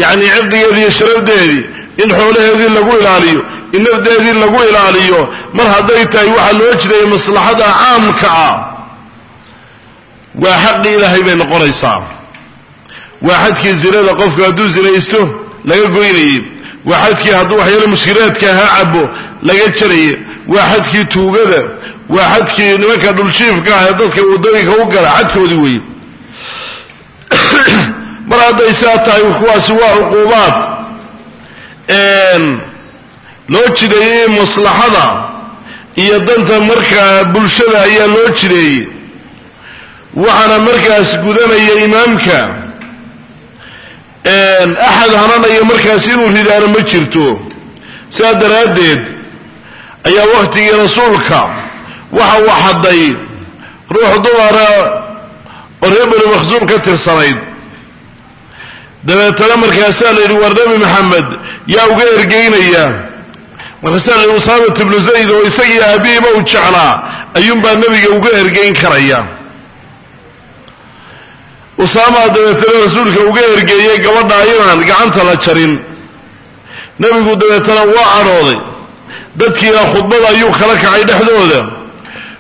yacni cirdigeedii iyo sharafdeedii in xoolaheedii lagu ilaaliyo in nafdeedii lagu ilaaliyo mar hadday tahay waxaa loo jideeyey maslaxada caamka ah waa xaqii ilaahay bay noqonaysaa. Waa xadkii zinada qofku hadduu zinaysto laga goynayey. Waa xadkii hadduu waxyaalo muskiraadka ha cabo laga jarayay waa xadkii tuugada waa xadkii nimanka dhulshiifka ah ee dadka waddooyinka u gala xadkoodii weeye. Mar hadday saa tahay kuwaasi waa cuquubaad. Loo jideeyey maslaxada iyo danta markaa bulshada ayaa loo jideeyey. Waxaana markaas gudanaya imaamka. Axad hananaya markaas inuu ridaano ma jirto. Sidaa daraaddeed ayaa wakhtigii rasuulka. Waxa uu xadday ruux dumara oo reer bani makhsuum ka tirsanayd. Dabeetana markaasaa la yidhi war nebi maxamed yaa uga ergeynaya. Markaasaa la yidhi usaamat ibnu zayd oo isagii aabihiiba u jeclaa ayuunbaa nebiga uga ergeyn karaya. Usaamaa dabeetana rasuulka uga ergeeyey gabadha inaan gacanta la jarin. Nebigu dabeetana waa cadhooday dadkiina khudbada ayuu kala kacay dhexdooda.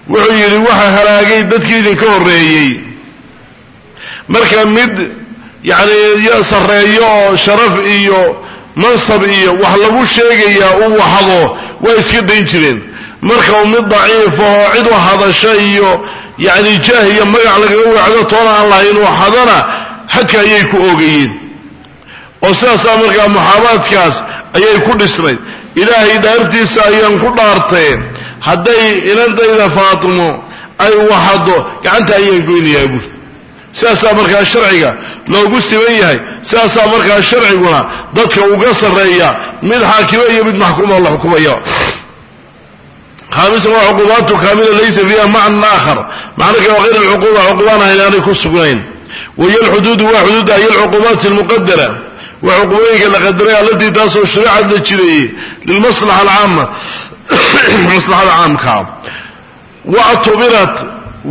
Wuxuu yidhi waxa halaagay dadkii idinka horreeyey. Marka mid yacni sarreeyo oo sharaf iyo mansab iyo wax lagu sheegayaa uu waxdo waa iska dayn jireen. Marka uu mid daciifa oo cid u hadasha iyo yacni jaah iyo magac lagaga weecdo toona aan lahayn hadana xadka ayay ku oogayeen. Oo sidaasaa markaa muxaabaadkaas ayay ku dhisnayd ilaahay dhaartiisa ayaan ku dhaartee hadday inantayda faatimo ay waxado gacanta ayaan goynayaa buur sidaasaa markaa sharciga loogu siban yahay sidaasaa markaa sharciguna dadka uga sarreeya mid xaakimo iyo mid maxkuuma la xukumaya haamisan waa cuquubaatu kaamila laysa fiiha macnan aakhar. Macno kale hayr alcuquuba cuqubaan ahayn aanay ku sugnayn. Alxuduudu waa xuduudda iyo almuqadara waa cuqubooyinka la qadaray allatii taasoo shariicad la jireeyey lilmaslaxa alcaama maslaxada caamka wactubirat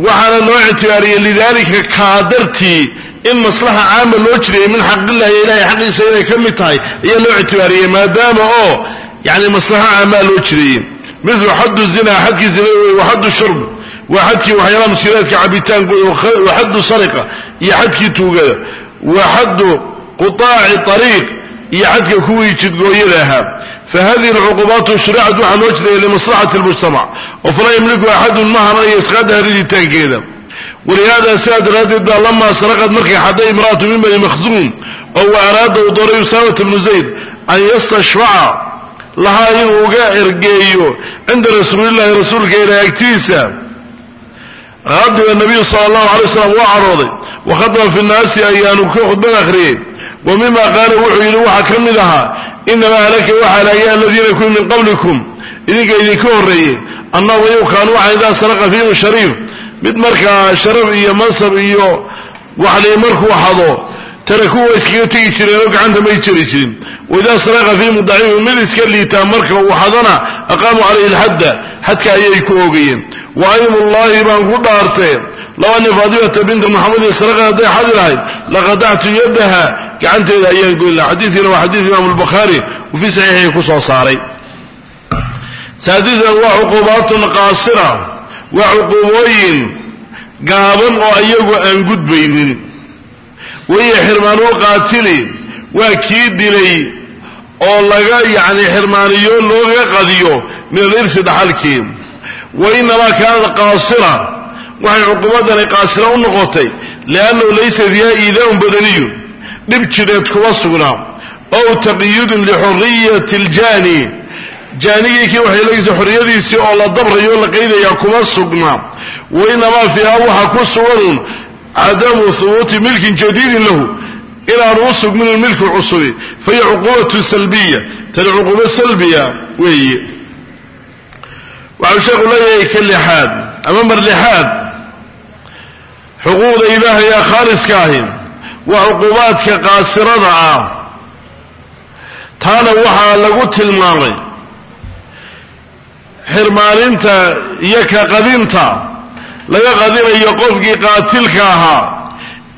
waxaana loo ictibaariyey lidalika kaadartii in maslaxa caama loo jireeyey min xaqillahi ilahay xaqiisa inay ka mid tahay ayaa loo ictibaariyey maadaama oo yani maslaxa caamaa loo jireeyey milu xaddu zina xadkii zina wey wa xaddu shurb. Waa xadkii waxyaalaha musiiraadka cabitaanku wa xaddu sariqa. Iyo xadkii tuugada. Wa xaddu qutaaci ariiq iyo xadka kuwii jidgooyada ahaa fahadihi alcuqubaatu shuricat waxaa loo jideeya limaslaxati lmujtamac oo falaa yamliku axadun ma hananayo isqaadaha riditaankeeda walihada sidaa daraaddeed baa lamaa saraqad markay xadday imra'atu min bani makhsuum oo wa araada uu dooray usaamata bnu zayd an yastashfaca lahaa inuu uga ergeeyo cinda rasuulillahi rasuulka ilaa agtiisa. Qadiba nabiyu sala allahu alay waslam waa cadhooday wa khadaba fi nnaasi ayaanu ka khudbad akhriyey wa mima qaala wuxuu yidhi waxaa ka mid ahaa inamaa halaka waxa halaagay aladiina kun min qablikum. Idinka idinka horreeyey annahum iyagu kaanuu waxaa idaa saraqa fiihim shariif. Mid markaa sharaf iyo mansab iyo waxli markuu xado taraku waa iskaga tegi jireen oo gacanta may jari jirin. Waidaa saraqa fiihim daciifu mid iska liitaa marka uu xadana aqaamuu calayhi lxadda xadka ayay ku oogayeen wa aymullaahi baan ku dhaartee law ani faatimata binta muxamedin saraqa hadday xadi lahayd laqadactu yadaha. Gacanteeda ayaan goyn laha xadiikiina waa xadiid imaamu albukhaari uu fii saxiixihi ku soo saaray. Saadisan waa cuquubaatun qaasira waa cuquubooyin gaaban oo iyagu aan gudbaynin. Wahiya xirmaanul qaatili waa kii dilay oo laga yacni xirmaaniyo looga qadiyo min alirsi dhaxalkii wa inamaa kaanat qaasira waxay cuquubadani qaasira u noqotay liannahu laysa fiiha iidaaun badaniyun dhib jidheed kuma sugnaa. Ow taqyidun lixuriyati aljaani. Jaanigii kii waxay leegaysa xorriyadiisii oo la dabrayo la qaydayaa kuma sugnaa wa inamaa fiiha waxa ku suganun cadamu hubuuti milkin jadiidin lahu. Inaanu u sugminin milki cusubi fahiya cuquubatu salbiya. Tani cuquubo salbiya weeye waxau sheekhu leeyahay ka ama mar lixaad xuquuqda ilaahay ee khaaliska ahi waa cuquubaadka qaasirada ah. Taana waxaa lagu tilmaamay xirmaaninta iyo ka qadinta laga qadinayo qofkii qaatilka ahaa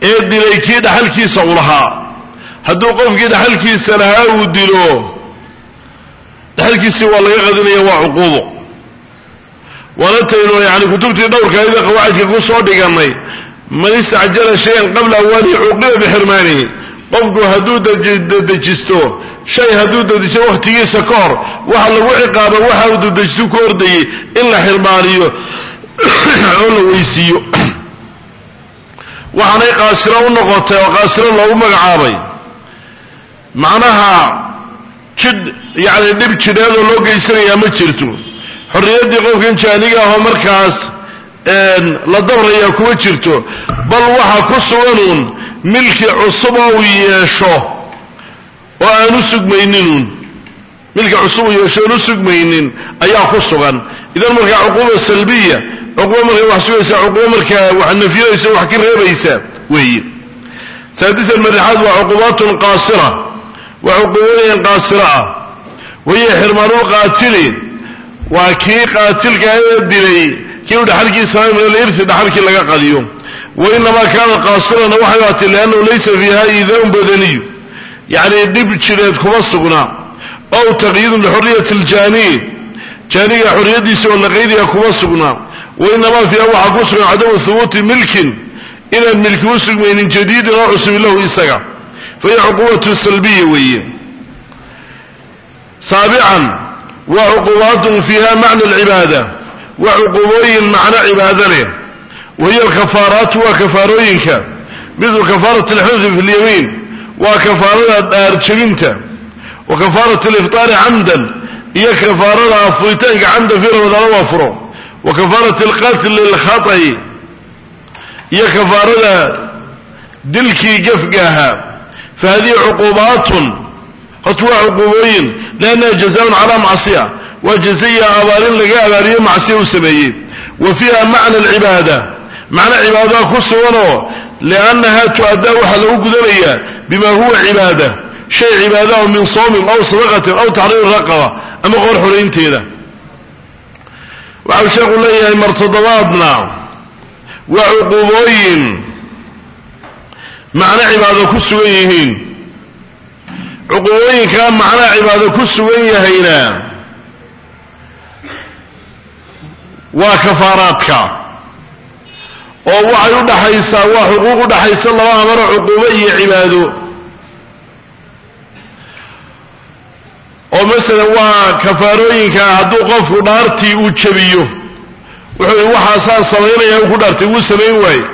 ee dilay kii dhaxalkiisa u lahaa. Hadduu qofkii dhaxalkiisa lahaa uu dilo dhaxalkiisii waa laga qadinaya waa cuquubo. Waanataynu yani kutubtii dhowrka ayada qawaacidka ku soo dhigannay man istacjala shayan qabla awaanihi cuqiba bixirmaanihi qofku hadduu dedejisto shay hadduu dedejisto wakhtigiisa ka hor waxa lagu ciqaaba waxa uu dedejistu ku ordayay in la xirmaaniyo oo la weysiiyo. Waxaanay qaasiro u noqotay oo qaasiro loogu magacaabay. Macnaha jidh yacni dhib jidheedoo loo geysanayaa ma jirto. Xorriyaddii qofkan jaaniga ahoo markaas la dabrayaa kuma jirto bal waxa ku suganuun milki cusub oo uu yeesho oo aan u sugmayninuun. Milki cusub uu yeesho oan u sugmaynin ayaa ku sugan. Idan markaa cuquuba salbiya cuquuba markaa wax sugaysa cuquuba markaa wax nafyinaysa wax ka reebaysa weeye. Saadisan marixaad waa cuquubaatun qaasira waa cuquubooyin qaasiro ah. Wahiya xirmaanulqaatili waa kii qaatilka ee dilay kii u dhaxalkiisa min alirsi dhaxalkii laga qadiyo. Wainamaa kaana qaasirana waxay aatay liannahu laysa fiiha iidaun badaniyu. Yacni dhib jireed kuma sugna. Ow taqyiidun lixuriyati ljaaniy jaaniga xorriyaddiisa oo la qaydiga kuma sugna. Wainamaa fiiha waxaa ku sugan cadamu hubuuti milkin. Inaan milki u sugmaynin jadiidin oo cusubin lahu isaga. Fahiya cuquubatu salbiya weeye. Saabican waa cuquubaatun fiiha macna alcibaada waa cuquubooyin macno cibaado leh wahiya alkafaaraatu waa kafaarooyinka. Midlu kafaarat alxifdi fi lyamiin waa kafaarada dhaarjebinta. Wa kafaarat aliftaari camdan. Iyo kafaarada afuritaanka camdan fii ramadaana waa furo wa kafaarat alqatli lilkhata'i. Iyo kafaarada dilkii gefgaaha fa hadihi cuquubaatun. Horta waa cuquubooyin. Liannaha jazaaun calaa macsiya waa jazaya abaalin laga abaaliyo macsiya u sameeyey. Wa fiiha macna alcibaada. Macno cibaadaha ku suganoo liannaha tu-addaa waxaa lagu gudanayaa bima huwa cibaada. Shay cibaadaho min soomin aw sadaqatin aw taxriiri raqaba ama qoor xoraynteeda waxau sheekhu leeyahay mar toddobaadna waa cuquubooyin macno cibaado ku sugan yihiin. Cuquubooyinkaa macnaha cibaado ku sugan yahayna waa kafaaraadka. Oo waxay u dhaxaysaa waa xuquuq u dhaxaysa laba amaro cuquubo iyo cibaado. Oo masalan waa kafaarooyinka hadduu qofku dhaartii uu jabiyo wuxuu i waxaasaan samaynaya u ku dhaartay wuu samayn waaye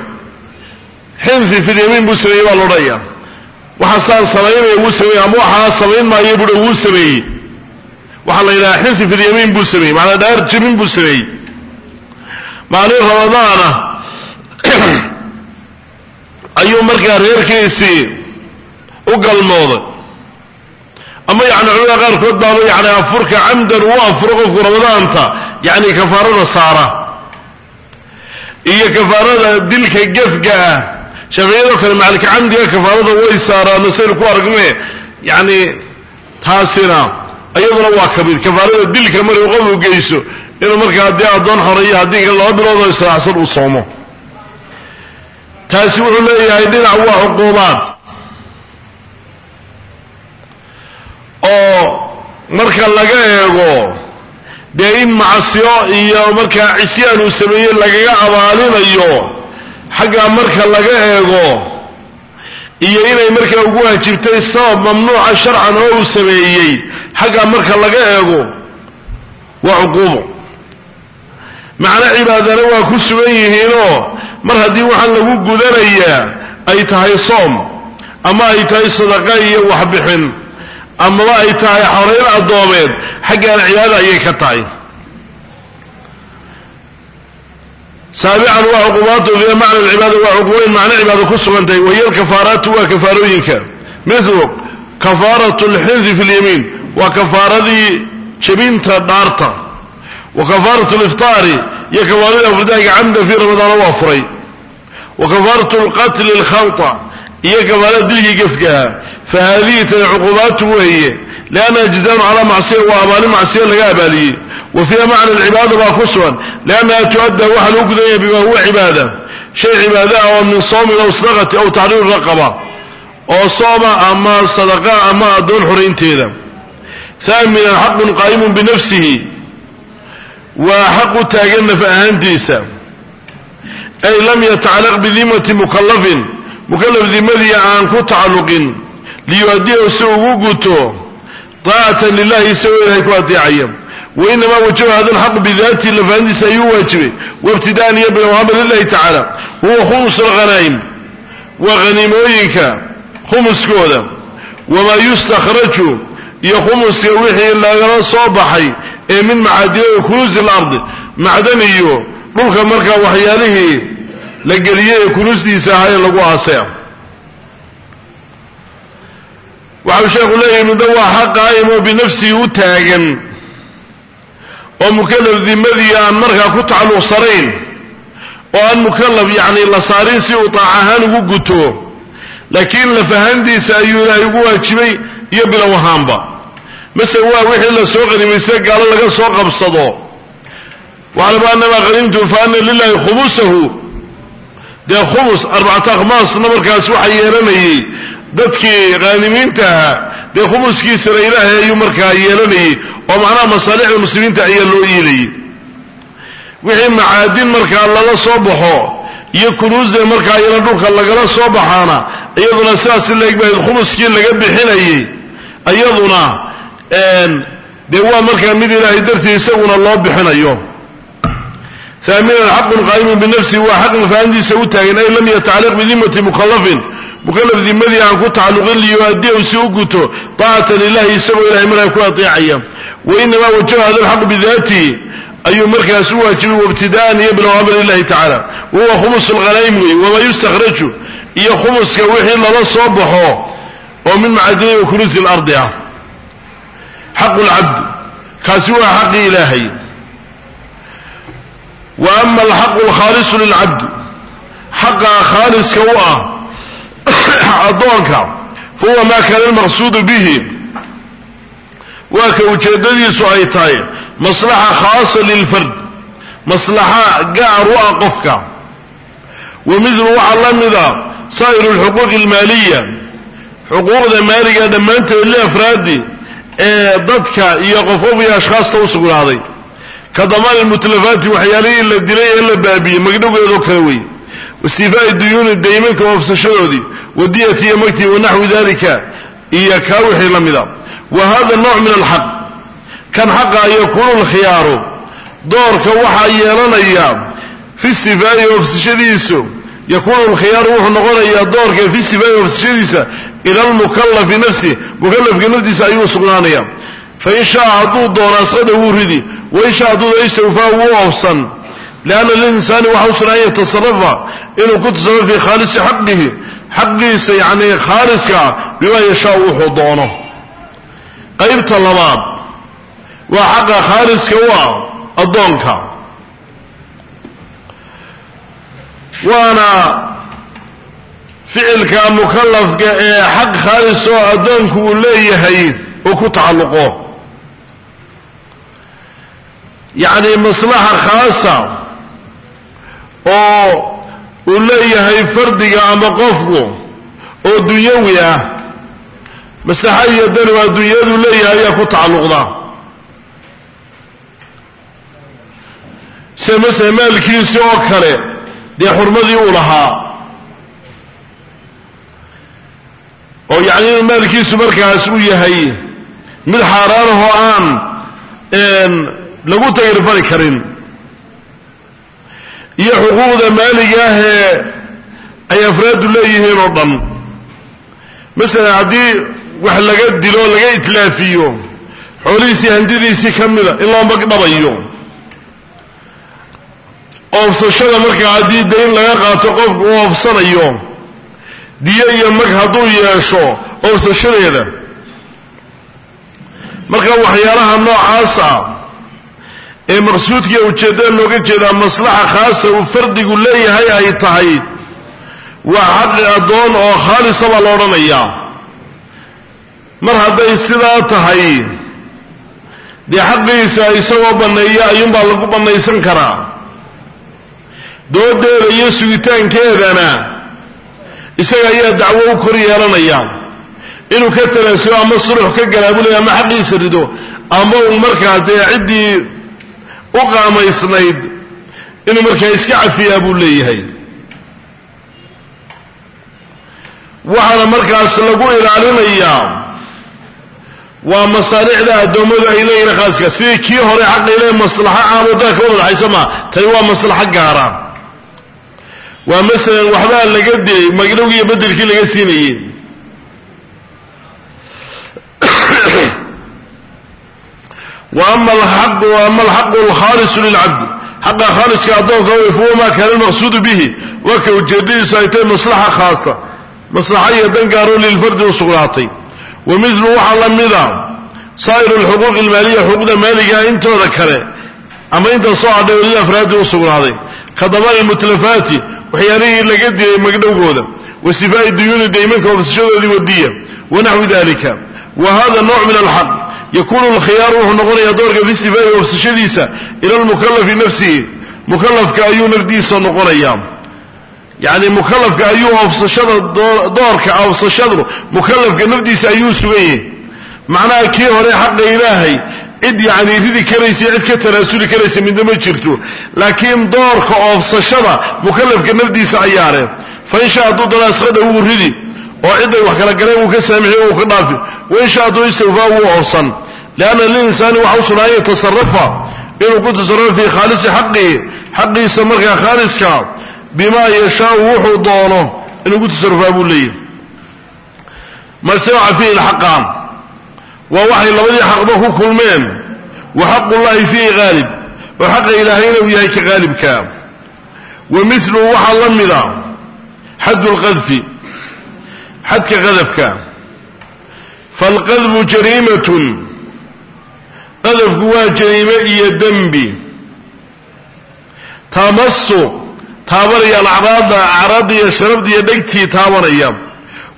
xinfi filyamiin buu sameeyey baa loodhaya waxaasaan samaynaya wuu sameeyey ama waxaa samayn maayo buuha wuu sameeyey. Waxaa la yidhaha xinfi filyamiin buu sameeyey macanaa dhaar jabin buu sameeyey maalin ramadaana ayuu markaa reerkiisii u galmooday. Ama yani culimada qaarkood baaba yani afurka camdan uu afuro qofku ramadaanta yani kafaarada saara. Iyo kafaarada dilka gefga ah. Shafiyadoo kale macalika camdiga kafaarada way saaraan saynu ku aragne yani taasina. Iyaduna waa ka mid kafaarada dilka markuu qofku geyso inuu markaa haddii addoon xoreeyo haddii laba biloodoo israacsan uu soomo. Taasi wuxuu leeyahay dhinac waa cuquubaad oo marka laga eego dee in macsiyo iyo markaa cisyaan uu sameeyey lagaga abaalinayo xaggaa marka laga eego iyo inay markaa ugu waajibtay sabab mamnuuca sharcan oo uu sameeyey xaggaa marka laga eego waa cuquubo macno cibaadana waa ku sugan yihiinoo mar haddii waxaan lagu gudanayaa ay tahay soom ama ay tahay sadaqa iyo waxbixin amaba ay tahay xoreyn addoomeed xaggaana cibaada ayay ka tahay. Saabican waa cuqubaatu fiiha macna alcibaada waa cuqubayn macno cibaado ku sugan tahay wahiya alkafaaraatu waa kafaarooyinka. Milu kafaaratu alxinfi fi lyamiin waa kafaaradii jebinta dhaarta wa kafaaratu liftaari iyo kafaaradii afridaaga camdan fii ramadaana waa furay. Wa kafaaratu lqatli alkhanta iyo kafaarada dilkii gefgaha. Fa haadihi tani cuqubaatu weeye liannaha jazaan calaa macsiya waa abaali macsiya laga abaaliyey wa fiiha macna alcibaada baa ku sugan liannaha tuadda waxaa lagu gudanya bima huwa cibaada. Shay cibaada ah oo min soomin aw sadaqati aw taxriiru raqaba oo sooma ama sadaqa ama addoon xoraynteeda haaminan xaqun qaa'imun binafsihi waa xaq u taagan naf ahaantiisa. Ay lam yatacallaq bidimati mukallafin. Mukallaf dimadii aan ku tacalluqin. Liyuadiyahu si ugu guto taacatan lilahi isagoo ilahay ku adeecaya. Wainamaa wajaha hada alxaqu bidaatihi lafahantiisa ayuu waajibay. Waibtidaan iyo bilawhaba lilahi tacaala. Huwa khumus alghanaa'im waa haniimooyinka khumuskooda. Wamaa yustakhraju iyo khumuska wixii lagala soo baxay ee min macaadina kunuusi alardi macdan iyo dhulka markaa waxyaalihii la geliyey ee kunuustiisa ahaa ee lagu aasay. Waxau sheekhu leeyahay middo waa xaq qaa'im oo binafsihi u taagan oo mukallaf dimadii aan markaa ku tacalluqsanayn oo aan mukallaf yacni la saarin si uu taac ahaan ugu guto laakiin lafahantiisa ayuu ilaahay ugu waajibay iyo bilow ahaanba mase waa wixii la soo qanimaysta gaalo laga soo qabsado. Waclamu annamaa qhanimtum fa ana lilahi khumusahu dee khumus arbacata akhmaasna markaas waxaa yeelanayey. Dadkii khaanimiinta ahaa dee khumuskiisana ilaahay ayuu markaa yeelanayey. Oo macnaha masaalixda muslimiinta ayaa loo iilayay wixii macaadin markaa lala soo baxo iyo kunuusda markaa iyana dhulka lagala soo baxaana iyaduna sidaas laeg bahayd khumuskii laga bixinayey iyaduna dee waa markaa mid ilaahay dartii isaguna loo bixinayo. Haaminan xaqun qaa'imun binafsihi waa xaq nafahantiisa u taagan ay lam yatacalliq bidimati mukallafin mukallaf dimadii aan ku tacalluqin liyuadiyahu si u guto taacatan lilahi isagoo ilahay markaa ku ateecaya. Wainamaa wajaha hada alxaqu bidaatihi ayuu markaas u waajibay wabtidaan iyo bilowaba lilahi tacala wahuwa khumus alghanaa'im wey wamaa yustakhraju iyo khumuska wixii lala soo baxo oo min macadinay wa kunuusi lardi ah xaqu lcabd kaasi waa xaqii ilaahay. Wa ama alxaqu alkhaalisu lilcabd. Xaqa khaaliska u ah addoonka fa huwa ma kaana almaqsuudu bihi. Waa ka ujeeddadiisu ay tahay maslaxa khaasa lilfard. Maslaxa gaar u ah qofka. Wa midlu waxaa la mida saa'iru alxuquuqi almaaliya. Xuquuqda maaliga dhammaanteed liafraadi ee dadka iyo qof qof iyo ashkhaasta u sugnaaday. Ka damaan almutlafaati waxyaalihii la dilay ee la baabiyey magdhowgeedoo kale wey waistifaa'i duyuuni daymanka oofsashadoodii wadiyati iyo magtii wanaxwi dalika iyo kaa wixii la mida. Wa hada nooc min alxaq. Kan xaqa yakuunu lkhiyaaru doorka waxaa yeelanaya fi istifaa'i oofsashadiisu yakuunu lkhiyaaru wuxuu noqonayaa doorka fi istifaa'i oofsashadiisa ila almukallafi nafsi mukallafka naftiisa ayuu sugnaanaya. Fain shaa hadduu doono asqada wuu ridi wain shaa hadduu istawfaa wuu oofsan. Lianna lilinsaani waxa u yatasarafa inuu ku tasarruf fii khaalisi xaqihi xaqiisa yacni khaaliska bimaa yashaa wuxuu doono. Qaybta labaad waa xaqa khaaliska u ah addoonka. Waana ficilka mukallafka ee xaq khaalis oo addoonku uu leeyahay uu ku tacalluqo. Yacni maslaxa khaasa oo uu leeyahay fardiga ama qofku oo dunyawi ah maslaxa iyo danu adduunyadu leeyahay ayaa ku tacalluqda. Sida masala maalkiisi oo kale dee xurmadii uu lahaa oo yacni inuu maalkiisu markaas u yahay mid xaaraanahoo aan lagu tagirfari karin. Iyo xuquuqda maaliga ah ee ay afraadu leeyihiin oo dhan. Masalan haddii wax laga dilo laga itlaafiyo xoolihiisii handidiisii ka mida in loo magdhabayo oofsashada markaa haddii dayn laga qaato qofku uu oofsanayo diyo iyo mag hadduu yeesho oofsashadeeda marka waxyaalaha noocaas ah ee maqsuudkiiyo ujeeddada looga jeedaa maslaxa khaasa uu fardigu leeyahay ay tahay waa xaqi addoon oo khaalisa baa la odhanayaa mar hadday sidaa tahay dee xaqiisa isagoo banneeya ayuunbaa lagu bannaysan karaa. Doodeeda iyo sugitaankeedana isaga ayaa dacwo u kor yeelanaya. Inuu ka talaasulo ama sulux ka galaabulaya ama xaqiisa rido ama uu markaa dee ciddii u qaamaysnayd inuu markaa iska cafiyaa buu leeyahay. Waxaana markaas lagu ilaalinayaa waa masaalixda addoommadu ay leeyihiin khaaska sidii kii hore xaqiile maslaxo caamo daa ka wada dhaxaysa maa tani waa maslaxo gaara waa masalan waxbaa laga dilay magdhowgii iyo bedelkii laga siinayey wa ama alxaqu wa ama alxaqu alkhaalisu lilcabdi xaqa khaaliska addoonka wey fahuwa maa kaana almaqsuudu bihi. Waa ka ujeedadiisu ay tahay maslaxa khaasa. Maslaxa iyo dan gaaroo lilfardi u sugnaatay. Wa milu waxaa la mida saa'iru alxuquuqi almaaliya xuquuqda maaligaa intooda kale. Ama inta soo hadhay oo lilafraadi u sugnaaday ka damaan almutlafaati waxyaalihii laga dilay magdhowgooda wa sifaa'i duyuuni daymanka ofsashadoodii wadiya wa naxwi dalika wa hada nooc min alxaq yakunu alkhiyaaru wuxuu noqonayaa doorka fi istifaa'i ofsashadiisa ila almukalafi nafsihi mukalafka ayuu nafdiisa noqonayaa yacni mukalafka ayuu ofsashada doorka ofsashadu mukalafka nafdiisa ayuu sugan yahay. Macnaha kii hore xaqa ilaahay cid yacni ridi karaysa cid ka tanaasuli karaysa midna ma jirto. Laakiin doorka oofsashada mukalafka nafdiisa ayaare fa in sha hadduu dana asqada ridi oo cidday wax kala galeen wuu ka saamixiy wuu ka dhaafi. Wain sha hadduu istawfaa wuu oofsan. Lianna lilinsaani waxa u sugnaa an yatasarafa inuu ku tasarufo fii khaalisi xaqihi xaqiisa markaa khaaliska bimaa yashaau wuxuu doono inuu ku tasarufaa buu leeyahy malsewaca fiihi lxaqaan waa waxay labadii xaqba ku kulmeen wa xaqullahi fiihi haalib oo xaqa ilaahayna uu yahay ka haalibkaa wa miluhu waxaa la mida xaddu lqadfi xadka qadafka. Faalqadfu jariimatun qadafku waa jariime iyo dembi. Tamasu taabanaya alacraada acraadda iyo sharafda iyo dhegtii taabanaya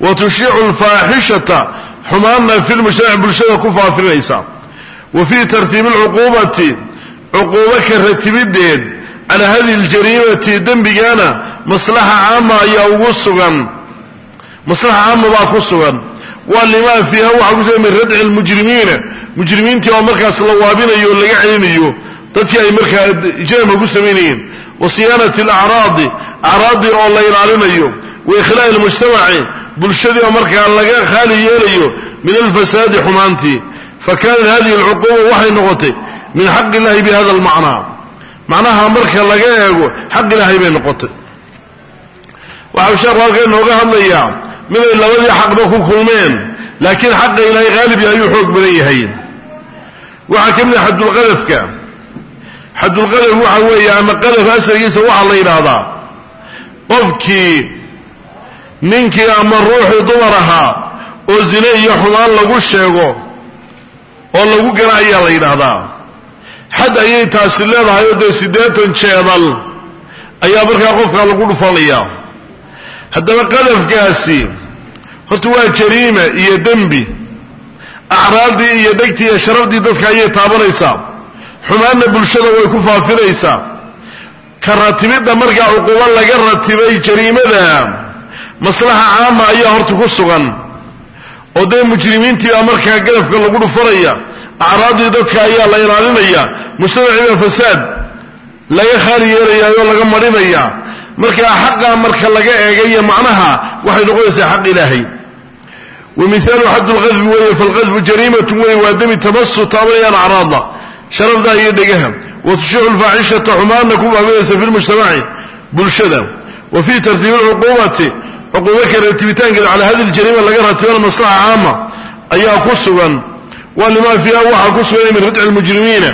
wa tushiicu alfaaxishata xumaanna fi lmujtamac bulshada ku faafinaysa wa fii tartiibi alcuquubati cuquubo ka ratibideed calaa hadihi aljariimati dembigana maslaxa caama ayaa ugu sugan. Maslaxa caama baa ku sugan. Waa limaa fiiha waxaa ku sugan min radci almujrimiina mujrimiintii oo markaas la waabinayo o laga celinayo dadkii ay markaa ijraamka ku samaynayeen wa siyaanati alacraadi oo la ilaalinayo. Wa ikhlaa'i bulshadii oo markaa laga khaali yeelayo min alfasaadi xumaantii fa kaanat hadihi alcuquuba waxay noqotay min xaqi illahi bi hada almacnaa. Macnaha marka laga eego xaq ilaahay bay noqotay. Waxau sheekhu halkan inooga hadlayaa miday labadii xaqba ku kulmeen laakiin xaqa ilaahay haalibya ayuu xoog badan yahay. Waxaa ka mid a xadulqadafka xadulqadaf waxa weeye ama qadaf asalkiisa waxaa la yidhaahdaa qofkii ninkii ama ruuxii dumar ahaa oo zine iyo xumaan lagu sheego oo lagu gala ayaa la yidhaahdaa. Xad ayay taasi leedahay oo dee siddeetan jeedal ayaa markaa qofkaa lagu dhufanayaa. Haddaba qadafkaasi horta waa jariima iyo dembi. Acraaddii iyo dhegtii iyo sharafdii dadka ayay taabanaysaa. Xumaanna bulshada way ku faafinaysaa. Ka ratibidda markaa cuquubo laga ratibay jariimada maslaxa caama ayaa horta ku sugan. Oo dee mujrimiintii baa markaa gadafka lagu dhufanaya acraaddii dadka ayaa la ilaalinaya mujtamaciiba fasaad laga khaali yeelayaayoo laga marinaya markaa xaqaa marka laga eegayo macnaha waxay noqonaysaa xaq ilaahay. Wa mihaalu xad lqadfi weeye falqadfu jariimatun wey waa demi tamasu taabanayaan acraada. Sharafda iyo dhegaha. Wa tushiixu lfaaxishata xumaanna ku faafinaysa fi lmujtamaci bulshada. Wa fii tartiibi lcuquubati cuquubo ka ratibitaankeeda calaa hadi ljariima laga ratibana maslaxa caama ayaa ku sugan. Waa limaa fiiha waxaa ku sugan min radci lmujrimiina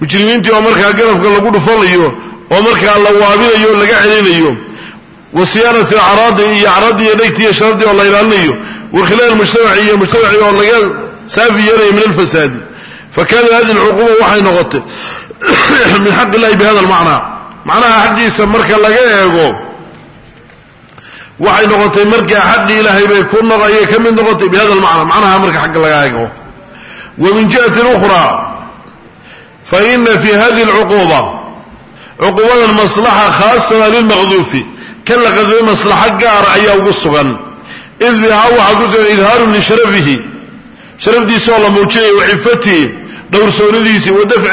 mujrimiintii oo markaa garafka lagu dhufanayo oo markaa la waabinayo laga celinayo. Wa siyaanati acraadi iyo acraadii iyo dhegtii iyo sharadii oo la ilaalinayo. Wa khilaal mujtamaci iyo mujtamaci oo laga saafi yeelayo min alfasaadi. Fakana hadi lcuquba waxay noqotay min xaq illahi bi hada lmacnaa macnaha xaggiisa marka laga eego waxay noqotay markaa xaqii ilaahay bay ku noqayay ka mid noqotay bi hada lmacnaa macnaha marka xagga laga eego. Wa min jihati ukhraa fa ina fi hadihi lcuquba cuqubadan maslaxa khaasana lilmaqduufi kan la qadfay maslaxo gaara ayaa ugu sugan. Id bihaa waxaa ku sugan idhaarun lisharafihi sharafdiisa oo la muujinayo wacifatihi dhowrsoonidiisii wa dafcu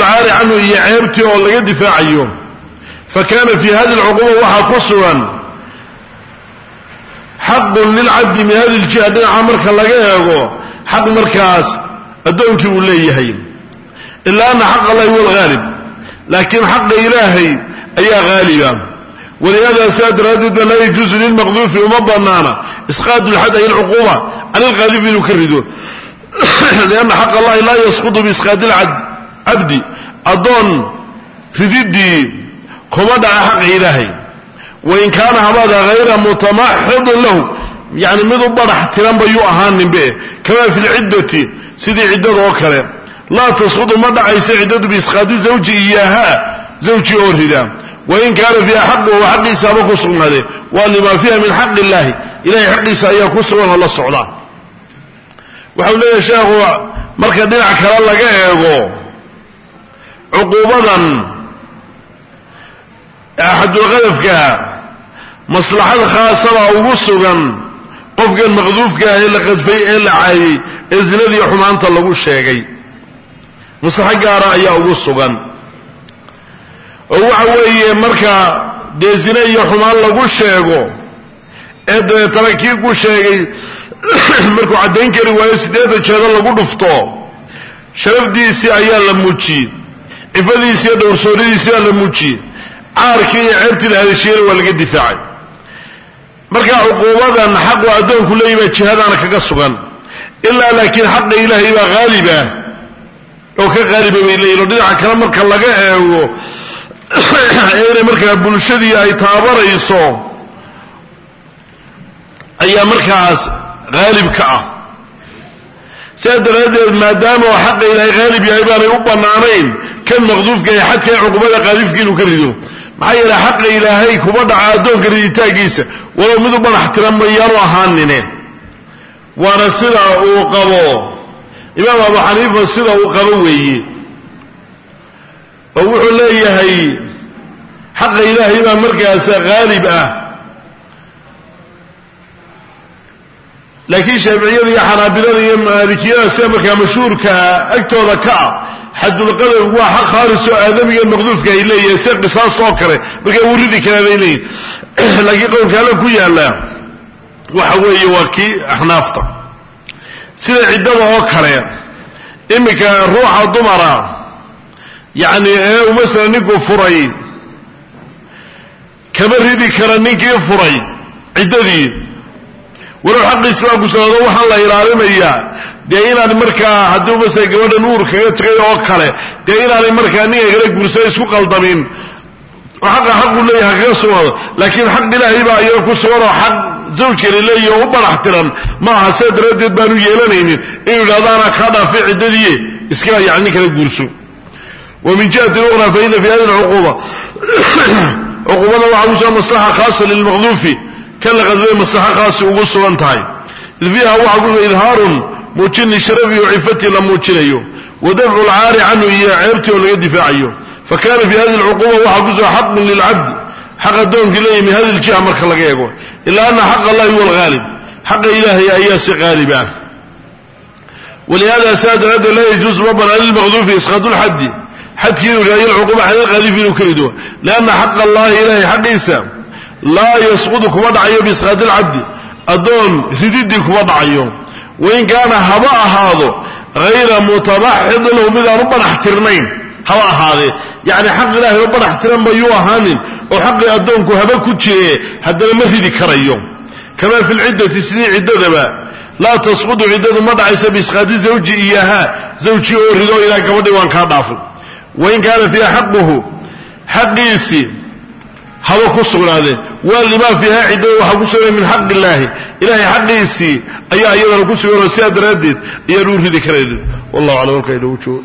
lcaari canhu iyo ceebtii oo laga difaacayo fa kana fi hadi lcuquba waxaa ku sugan xaqun lilcabdi min hadi ljiha dhinaca marka laga eego xaq markaas addoonkii uu leeyahay ila ana xaq allahi huwa alghaalib laakiin xaqa ilaahay ayaa haaliba walihada sidaa daraaddeed ba laa yajuusu lilmaqduufi uma banaana isqaadu lxad ay lcuquba can ilqaadifi inuu ka rido lianna xaq allahi laa yasqutu kuma dhaca xaqa ilaahay. Wain kaana habaada hayra mutamaxidin lahu yani mid u badax tiranba yuu ahaaninbe kama fi lciddati sidii ciddada oo kale. Laa tasqudu ma dhacaysa ciddadu biisqaadi zawji iyaaha zawji oo rida. Wain kaana fiiha xaqu wa xaqiisaaba ku sugnaade waa lima fiiha min xaq illahi ilahay xaqiisa ayaa ku sugan oo la socda. Waxau leeyahay sheekhu marka dhinac kale laga eego cuquubadan axadulqadafka maslaxad khaasaba ugu sugan qofkan maqduufka ah ee la qadfay ee la caayey ee zinadii xumaanta lagu sheegay. Maslaxo gaara ayaa ugu sugan. Oo waxa weeye marka dee zine iyo xumaan lagu sheego ee dabeetana kii ku sheegay markuu caddayn kari waayo siddeetan jeedo lagu dhufto sharafdiisii ayaa la muujiyey cifadiisi iyo dhowrsoonidiisi aa la muujiyey caarkii iyo ceebtii la hadashiyena waa laga difaacay. Marka cuquubadan xaqu addoonku leeyahy baa jihadaana kaga sugan. Ilaa laakiin xaqa ilaahay baa haalibah oo ka haaliba bay leeyihiin oo dhinaca kale marka laga eego inay markaa bulshadii ay taabanayso ayaa markaas haalib ka ah. Sidaas daraaddeed maadaama oo xaqa ilaahay haalib yahay baanay u bannaanayn kan maqduufka ee xadka ee cuqubada qaadifka inuu ka rido maxaa yeele xaqa ilaahay kuma dhaca addoonka riditaankiisa walow mid u badax tiran mayaanu ahaanine. Waana sida uu qabo. Imaam abu xaniifa sida uu qabo weeye. Oo wuxuu leeyahay xaqa ilaahay baa markaas haalib ah. Laakiin shaaficiyada iyo xanaabilada iyo maalikiyada sida markaa mashhuurkaa agtooda ka ah xadulqadaf waa xaq khaalis oo aadamiga maqduufka ay leeyahay sida qisaas oo kale markaa wuu ridi karaa bay leeyihiin laakiin qowlka alla ku yaalla waxa weeye waa kii axnaafta. Sida ciddada oo kale iminka ruuxa dumara yacni ee uu masalan ninkuu furay kama ridi kara ninkii furay ciddadii. Walow xaqiisi baa kusanaado waxaan la ilaalinayaa dee inaan markaa haddii masala gabadhan uur kaga tegay oo kale dee inaanay markaa ninka kala guursada isku qaldamin xaqa xaqu leeyahay kaga sugnaado laakiin xaq ilaahay baa iyaga ku sugan oo xaq zawjkani leeyahy oo u badax tiran. Ma aha sidaa daraaddeed baanu yeelanaynin. Inuu yidhahdo kaa dhaafay ciddadii iska yani kala guurso. Wa min jihati ukhra fa ina fi hadi lcuquba cuqubada waxaa kusugan maslaxa khaasa lilmaqduufi. Kan la maslaxo khaasi ugu sugan tahay. Id fiiha waxaa kusugan idhaarun muujin lisharafi wa cifatii la muujinayo. Wa dafcu lcaari canhu iyo ceebtii oo laga difaacayo. Fa kana fi hadi lcuquba waxaa ku sugan xaqun lilcabdi. Xaq addoonkii leeyahy min hadi ljiha marka laga eego. Ila ana xaq allahi huwa alghaalib xaqa ilaahay ayaa si qaalib ah. Walihada saa daraaddeed laa yajuusu ma banaan lilmaqduufi isqaadu lxaddi xadkii inuu raayo lcuquba xad alqaadifi inuu ka rido lianna xaqa allahi ilahay xaqiisa laa yasqudu kuma dhacayo biisqaadi lcabdi addoon rididii kuma dhacayo wain kaana haba ahaado hayra mutamaxidin lahu midaan u banax tirnayn. Haba ahaadee yacni xaq ilaahay oo banax tiran bayuu ahaanin oo xaqii addoonku haba ku jire haddana ma ridi karayo. Kamaa fi lciddati sidii ciddadaba. Laa tasqudu ciddadu ma dhacaysa biisqaadi zawji iyaha zawji oo rido ilaa gabadhii waan kaa dhaafay wain kaana fiiha xaquhu haba ku sugnaadee waa limaa fiiha ciddada waxaa ku sugan min xaq illaahi ilahay xaqiisii ayaa iyadana ku suganoo sidaa daraaddeed ayaan u ridi karaynin. Wallahu aclam halkaa inoogu joogo